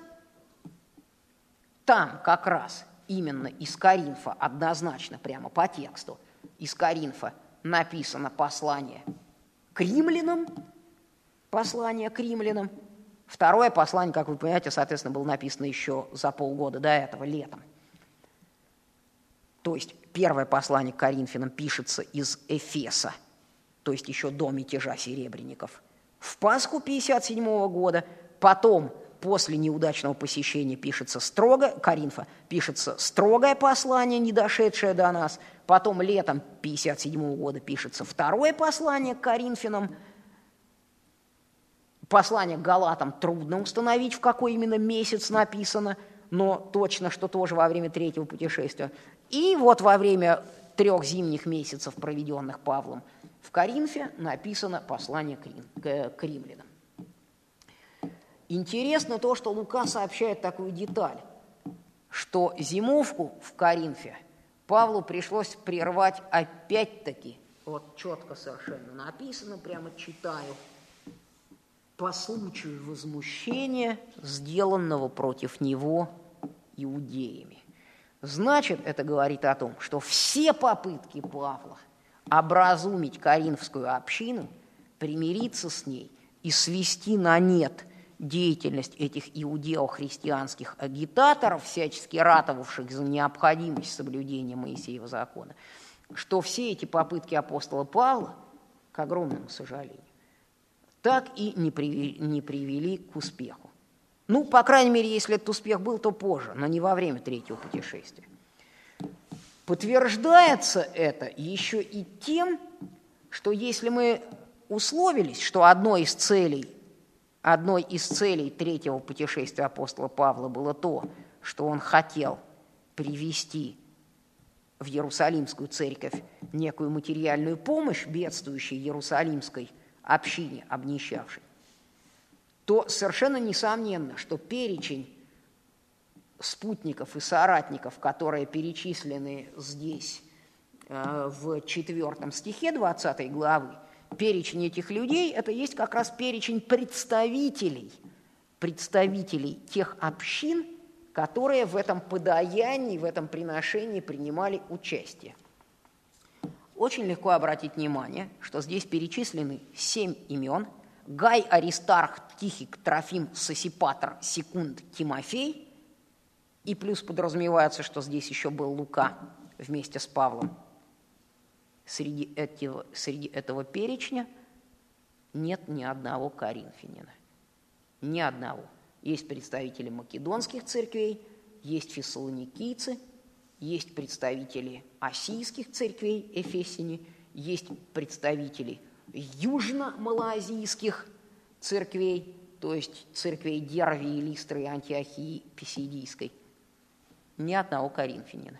там как раз именно из Каринфа, однозначно прямо по тексту, из Каринфа написано послание к римлянам, послание к римлянам. Второе послание, как вы понимаете, соответственно, было написано еще за полгода до этого, летом. То есть первое послание к Коринфянам пишется из Эфеса, то есть еще до мятежа серебряников. В Пасху 57 года, потом после неудачного посещения пишется строго, Каринфа, пишется строгое послание, не дошедшее до нас, потом летом 57 года пишется второе послание к Коринфянам, Послание к Галатам трудно установить, в какой именно месяц написано, но точно, что тоже во время третьего путешествия. И вот во время трех зимних месяцев, проведенных Павлом в Коринфе, написано послание к римлянам. Интересно то, что Лука сообщает такую деталь, что зимовку в Коринфе Павлу пришлось прервать опять-таки, вот четко совершенно написано, прямо читаю, по случаю возмущения, сделанного против него иудеями. Значит, это говорит о том, что все попытки Павла образумить Коринфскую общину, примириться с ней и свести на нет деятельность этих иудео-христианских агитаторов, всячески ратовавших за необходимость соблюдения Моисеева закона, что все эти попытки апостола Павла, к огромному сожалению, так и не привели, не привели к успеху. Ну, по крайней мере, если этот успех был, то позже, но не во время третьего путешествия. Подтверждается это еще и тем, что если мы условились, что одной из целей, одной из целей третьего путешествия апостола Павла было то, что он хотел привести в Иерусалимскую церковь некую материальную помощь бедствующей Иерусалимской общине, обнищавшей, то совершенно несомненно, что перечень спутников и соратников, которые перечислены здесь э, в четвертом стихе 20 главы, перечень этих людей – это есть как раз перечень представителей, представителей тех общин, которые в этом подаянии, в этом приношении принимали участие. Очень легко обратить внимание, что здесь перечислены семь имен – Гай, Аристарх, Тихик, Трофим, Сосипатор, Секунд, Тимофей. И плюс подразумевается, что здесь еще был Лука вместе с Павлом. Среди этого, среди этого перечня нет ни одного коринфянина. Ни одного. Есть представители македонских церквей, есть фессалоникийцы, есть представители осийских церквей, эфесини, есть представители южно-малазийских церквей, то есть церквей Дервии, Листры, Антиохии, Писидийской. Ни одного коринфянина.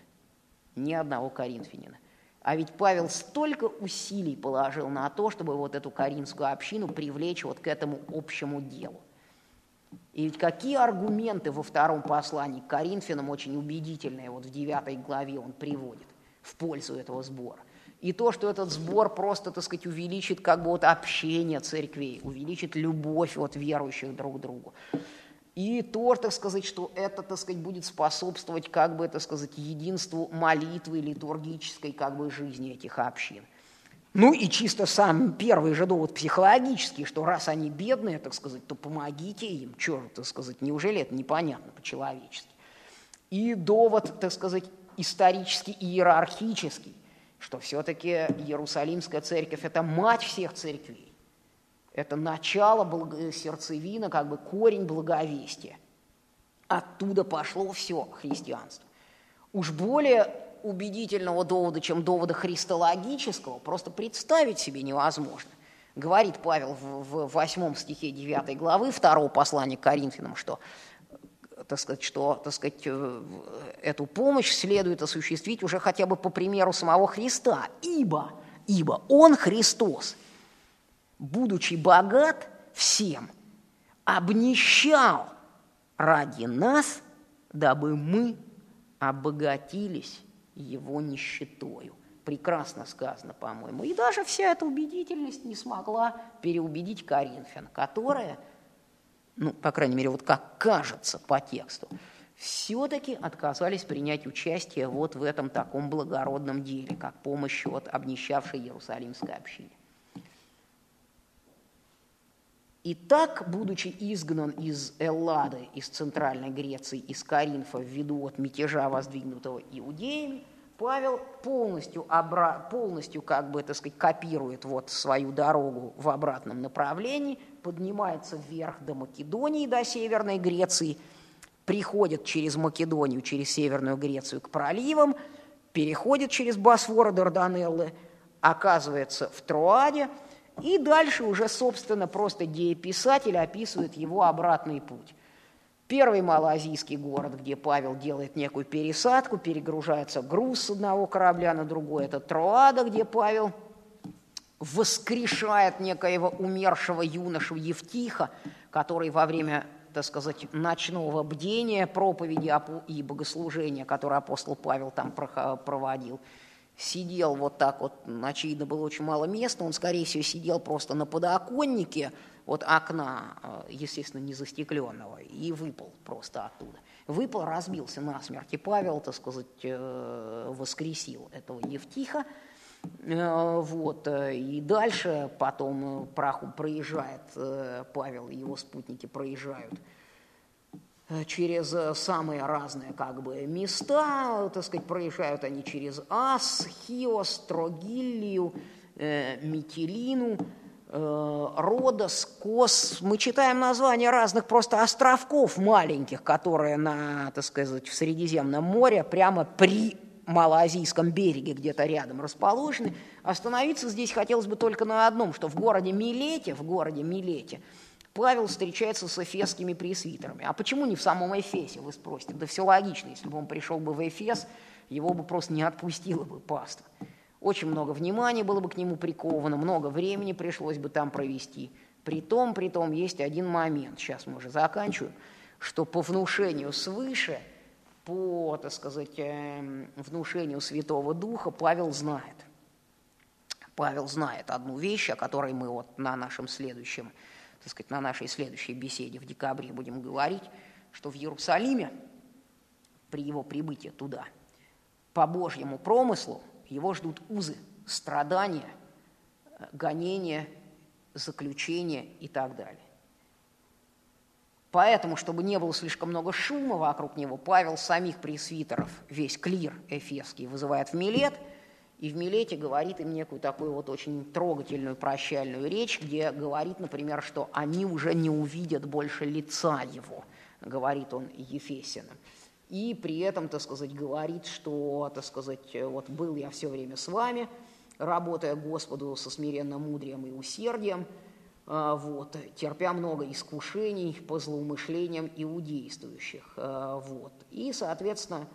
Ни одного коринфянина. А ведь Павел столько усилий положил на то, чтобы вот эту коринфскую общину привлечь вот к этому общему делу. И ведь какие аргументы во втором послании к Коринфянам очень убедительные, вот в девятой главе он приводит в пользу этого сбора и то, что этот сбор просто, так сказать, увеличит как бы вот общение церквей, увеличит любовь вот верующих друг к другу. И то, так сказать, что это, так сказать, будет способствовать, как бы, так сказать, единству молитвы, литургической, как бы, жизни этих общин. Ну и чисто сам первый же довод психологический, что раз они бедные, так сказать, то помогите им. Же, так сказать, неужели это непонятно по-человечески? И довод, так сказать, исторический и иерархический, что все-таки Иерусалимская церковь – это мать всех церквей. Это начало, сердцевина, как бы корень благовестия. Оттуда пошло все христианство. Уж более убедительного довода, чем довода христологического, просто представить себе невозможно. Говорит Павел в, в 8 стихе 9 главы 2 послания к Коринфянам, что так сказать, что так сказать, э, эту помощь следует осуществить уже хотя бы по примеру самого Христа, ибо, ибо Он Христос, будучи богат всем, обнищал ради нас, дабы мы обогатились Его нищетою. Прекрасно сказано, по-моему. И даже вся эта убедительность не смогла переубедить Коринфян, которая – ну, по крайней мере, вот как кажется по тексту, все-таки отказались принять участие вот в этом таком благородном деле, как помощь от обнищавшей Иерусалимской общине. И так, будучи изгнан из Эллады, из Центральной Греции, из Каринфа ввиду от мятежа, воздвигнутого иудеями, Павел полностью, обра... полностью как бы, так сказать, копирует вот свою дорогу в обратном направлении, поднимается вверх до Македонии, до Северной Греции, приходит через Македонию, через Северную Грецию к проливам, переходит через Босфор Дарданеллы, оказывается в Троаде, И дальше уже, собственно, просто дееписатель описывает его обратный путь. Первый малоазийский город, где Павел делает некую пересадку, перегружается груз с одного корабля на другой. Это Троада, где Павел воскрешает некоего умершего юношу Евтиха, который во время, так сказать, ночного бдения, проповеди и богослужения, которое апостол Павел там проводил, сидел вот так вот, очевидно, было очень мало места, он, скорее всего, сидел просто на подоконнике от окна, э, естественно, не застекленного, и выпал просто оттуда. Выпал, разбился насмерть, и Павел, так сказать, э, воскресил этого Евтиха, э, вот, и дальше потом проезжает Павел, его спутники проезжают – через э, самые разные как бы места, так сказать, проезжают они через Ас, Хиос, Трогиллию, э, Митилину, э, Родос, Кос. Мы читаем названия разных просто островков маленьких, которые на, так сказать, в Средиземном море, прямо при Малоазийском береге, где-то рядом расположены. Остановиться здесь хотелось бы только на одном, что в городе Милете, в городе Милете – Павел встречается с эфесскими пресвитерами. А почему не в самом Эфесе, вы спросите? Да все логично, если бы он пришел бы в Эфес, его бы просто не отпустила бы паства. Очень много внимания было бы к нему приковано, много времени пришлось бы там провести. Притом, притом, есть один момент, сейчас мы уже заканчиваем, что по внушению свыше, по, так сказать, эм, внушению Святого Духа Павел знает. Павел знает одну вещь, о которой мы вот на нашем следующем так сказать, на нашей следующей беседе в декабре будем говорить, что в Иерусалиме при его прибытии туда по Божьему промыслу его ждут узы, страдания, гонения, заключения и так далее. Поэтому, чтобы не было слишком много шума вокруг него, Павел самих пресвитеров, весь клир эфесский, вызывает в Милет – и в Милете говорит им некую такую вот очень трогательную прощальную речь, где говорит, например, что они уже не увидят больше лица его, говорит он Ефесиным. И при этом, так сказать, говорит, что, так сказать, вот был я все время с вами, работая Господу со смиренным мудрием и усердием, а, вот, терпя много искушений по злоумышлениям иудействующих. А, вот. И, соответственно,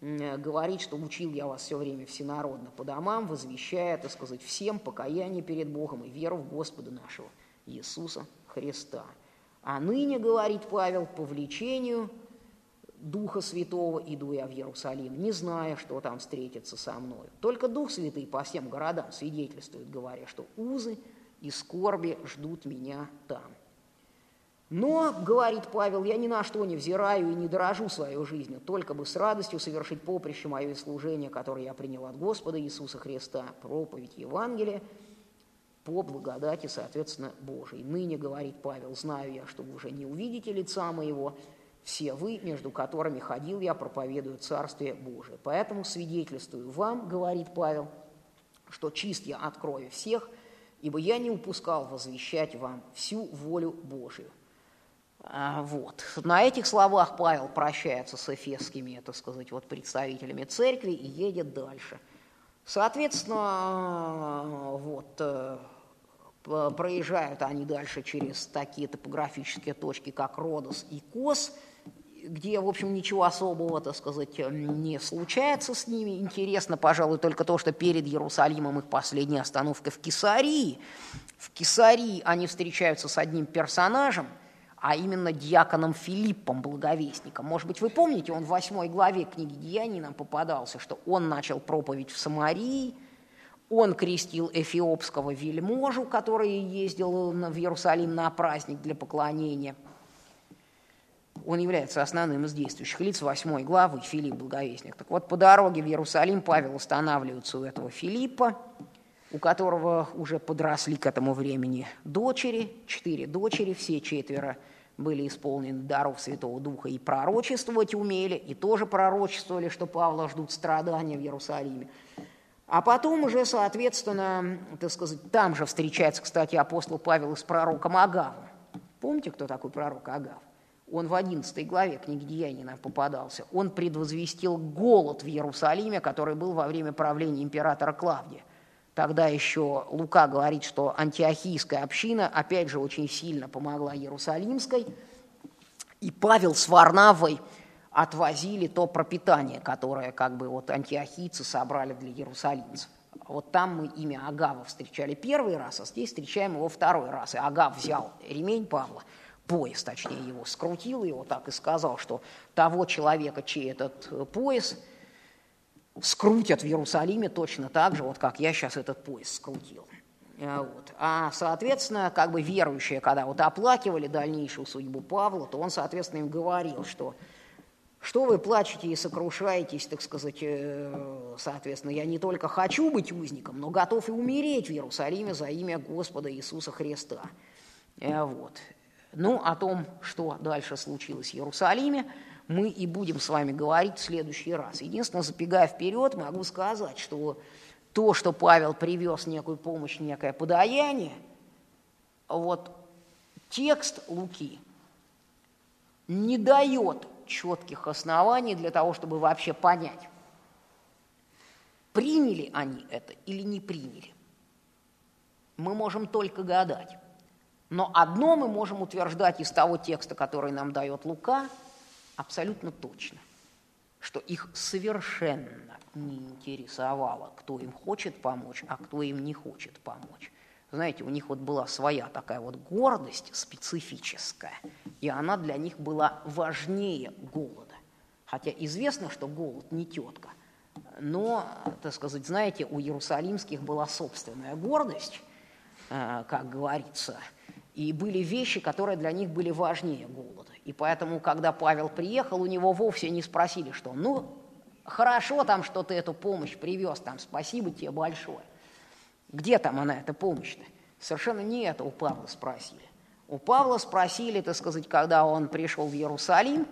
говорит, что учил я вас все время всенародно по домам, возвещая, так сказать, всем покаяние перед Богом и веру в Господа нашего Иисуса Христа. А ныне, говорит Павел, по влечению Духа Святого иду я в Иерусалим, не зная, что там встретится со мной. Только Дух Святый по всем городам свидетельствует, говоря, что узы и скорби ждут меня там. Но, говорит Павел, я ни на что не взираю и не дорожу свою жизнью, только бы с радостью совершить поприще мое служение, которое я принял от Господа Иисуса Христа, проповедь Евангелия по благодати, соответственно, Божией. Ныне, говорит Павел, знаю я, что вы уже не увидите лица моего, все вы, между которыми ходил я, проповедую Царствие Божие. Поэтому свидетельствую вам, говорит Павел, что чист я от крови всех, ибо я не упускал возвещать вам всю волю Божию. А, вот. На этих словах Павел прощается с эфесскими, так сказать, вот представителями церкви и едет дальше. Соответственно, вот, э, проезжают они дальше через такие топографические точки, как Родос и Кос, где, в общем, ничего особого, так сказать, не случается с ними. Интересно, пожалуй, только то, что перед Иерусалимом их последняя остановка в Кесарии. В Кесарии они встречаются с одним персонажем – а именно диаконом Филиппом, благовестником. Может быть, вы помните, он в восьмой главе книги Деяний нам попадался, что он начал проповедь в Самарии, он крестил эфиопского вельможу, который ездил в Иерусалим на праздник для поклонения. Он является основным из действующих лиц восьмой главы, Филипп Благовестник. Так вот, по дороге в Иерусалим Павел останавливается у этого Филиппа, у которого уже подросли к этому времени дочери, четыре дочери, все четверо были исполнены даров Святого Духа и пророчествовать умели, и тоже пророчествовали, что Павла ждут страдания в Иерусалиме. А потом уже, соответственно, так сказать, там же встречается, кстати, апостол Павел с пророком Агавом. Помните, кто такой пророк Агав? Он в 11 главе книги Деяний нам попадался. Он предвозвестил голод в Иерусалиме, который был во время правления императора Клавдия. Тогда еще Лука говорит, что антиохийская община, опять же, очень сильно помогла Иерусалимской. И Павел с Варнавой отвозили то пропитание, которое как бы вот антиохийцы собрали для иерусалимцев. Вот там мы имя Агава встречали первый раз, а здесь встречаем его второй раз. И Агав взял ремень Павла, пояс, точнее, его скрутил его так и сказал, что того человека, чей этот пояс – скрутят в Иерусалиме точно так же, вот как я сейчас этот пояс скрутил. А, вот. А, соответственно, как бы верующие, когда вот оплакивали дальнейшую судьбу Павла, то он, соответственно, им говорил, что что вы плачете и сокрушаетесь, так сказать, э, соответственно, я не только хочу быть узником, но готов и умереть в Иерусалиме за имя Господа Иисуса Христа. Э, вот. Ну, о том, что дальше случилось в Иерусалиме, мы и будем с вами говорить в следующий раз. Единственное, забегая вперед, могу сказать, что то, что Павел привез некую помощь, некое подаяние, вот текст Луки не дает четких оснований для того, чтобы вообще понять, приняли они это или не приняли. Мы можем только гадать. Но одно мы можем утверждать из того текста, который нам дает Лука – абсолютно точно, что их совершенно не интересовало, кто им хочет помочь, а кто им не хочет помочь. Знаете, у них вот была своя такая вот гордость специфическая, и она для них была важнее голода. Хотя известно, что голод не тетка, но, так сказать, знаете, у иерусалимских была собственная гордость, э, как говорится, и были вещи, которые для них были важнее голода. И поэтому, когда Павел приехал, у него вовсе не спросили, что «ну, хорошо там, что ты эту помощь привез, там, спасибо тебе большое». Где там она, эта помощь-то? Совершенно не это у Павла спросили. У Павла спросили, так сказать, когда он пришел в Иерусалим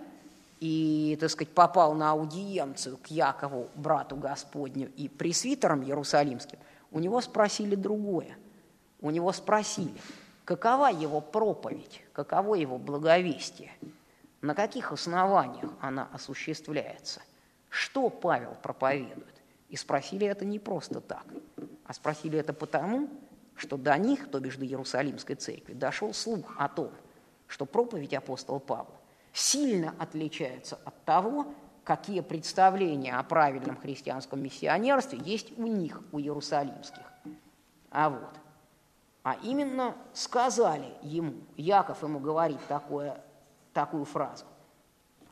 и, так сказать, попал на аудиенцию к Якову, брату Господню, и пресвитерам Иерусалимским, у него спросили другое. У него спросили – Какова его проповедь, каково его благовестие, на каких основаниях она осуществляется, что Павел проповедует. И спросили это не просто так, а спросили это потому, что до них, то бишь до Иерусалимской церкви, дошел слух о том, что проповедь апостола Павла сильно отличается от того, какие представления о правильном христианском миссионерстве есть у них, у иерусалимских. А вот, а именно сказали ему, Яков ему говорит такое, такую фразу.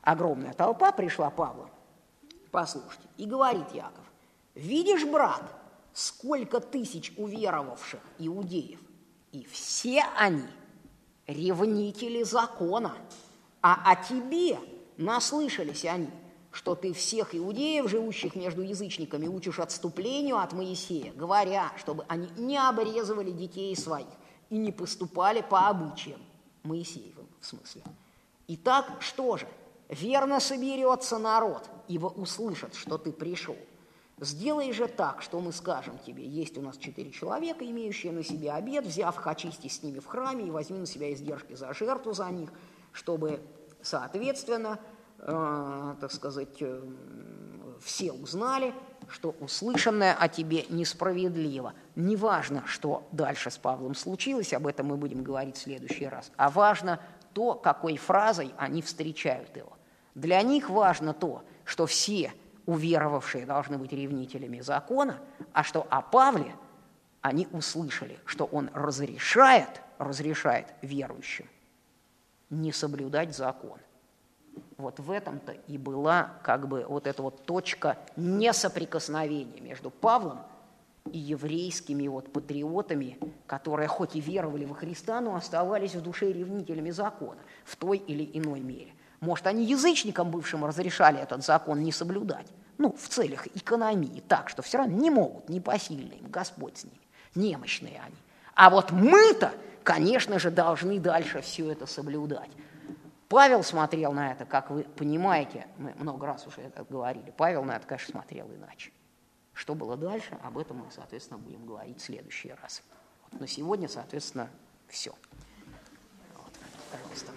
Огромная толпа пришла Павла, послушайте, и говорит Яков, видишь, брат, сколько тысяч уверовавших иудеев, и все они ревнители закона, а о тебе наслышались они, что ты всех иудеев, живущих между язычниками, учишь отступлению от Моисея, говоря, чтобы они не обрезывали детей своих и не поступали по обычаям Моисеевым, в смысле. Итак, что же? Верно соберется народ, ибо услышат, что ты пришел. Сделай же так, что мы скажем тебе, есть у нас четыре человека, имеющие на себе обед, взяв их, очистись с ними в храме и возьми на себя издержки за жертву за них, чтобы, соответственно, так сказать, э, все узнали, что услышанное о тебе несправедливо. Не важно, что дальше с Павлом случилось, об этом мы будем говорить в следующий раз, а важно то, какой фразой они встречают его. Для них важно то, что все уверовавшие должны быть ревнителями закона, а что о Павле они услышали, что он разрешает, разрешает верующим не соблюдать закон. Вот в этом-то и была как бы вот эта вот точка несоприкосновения между Павлом и еврейскими вот патриотами, которые хоть и веровали во Христа, но оставались в душе ревнителями закона в той или иной мере. Может, они язычникам бывшим разрешали этот закон не соблюдать, ну, в целях экономии, так, что все равно не могут, не посильны им, Господь с ними, немощные они. А вот мы-то, конечно же, должны дальше все это соблюдать. Павел смотрел на это, как вы понимаете, мы много раз уже это говорили, Павел на это, конечно, смотрел иначе. Что было дальше, об этом мы, соответственно, будем говорить в следующий раз. Вот, но сегодня, соответственно, все. Вот, пожалуйста.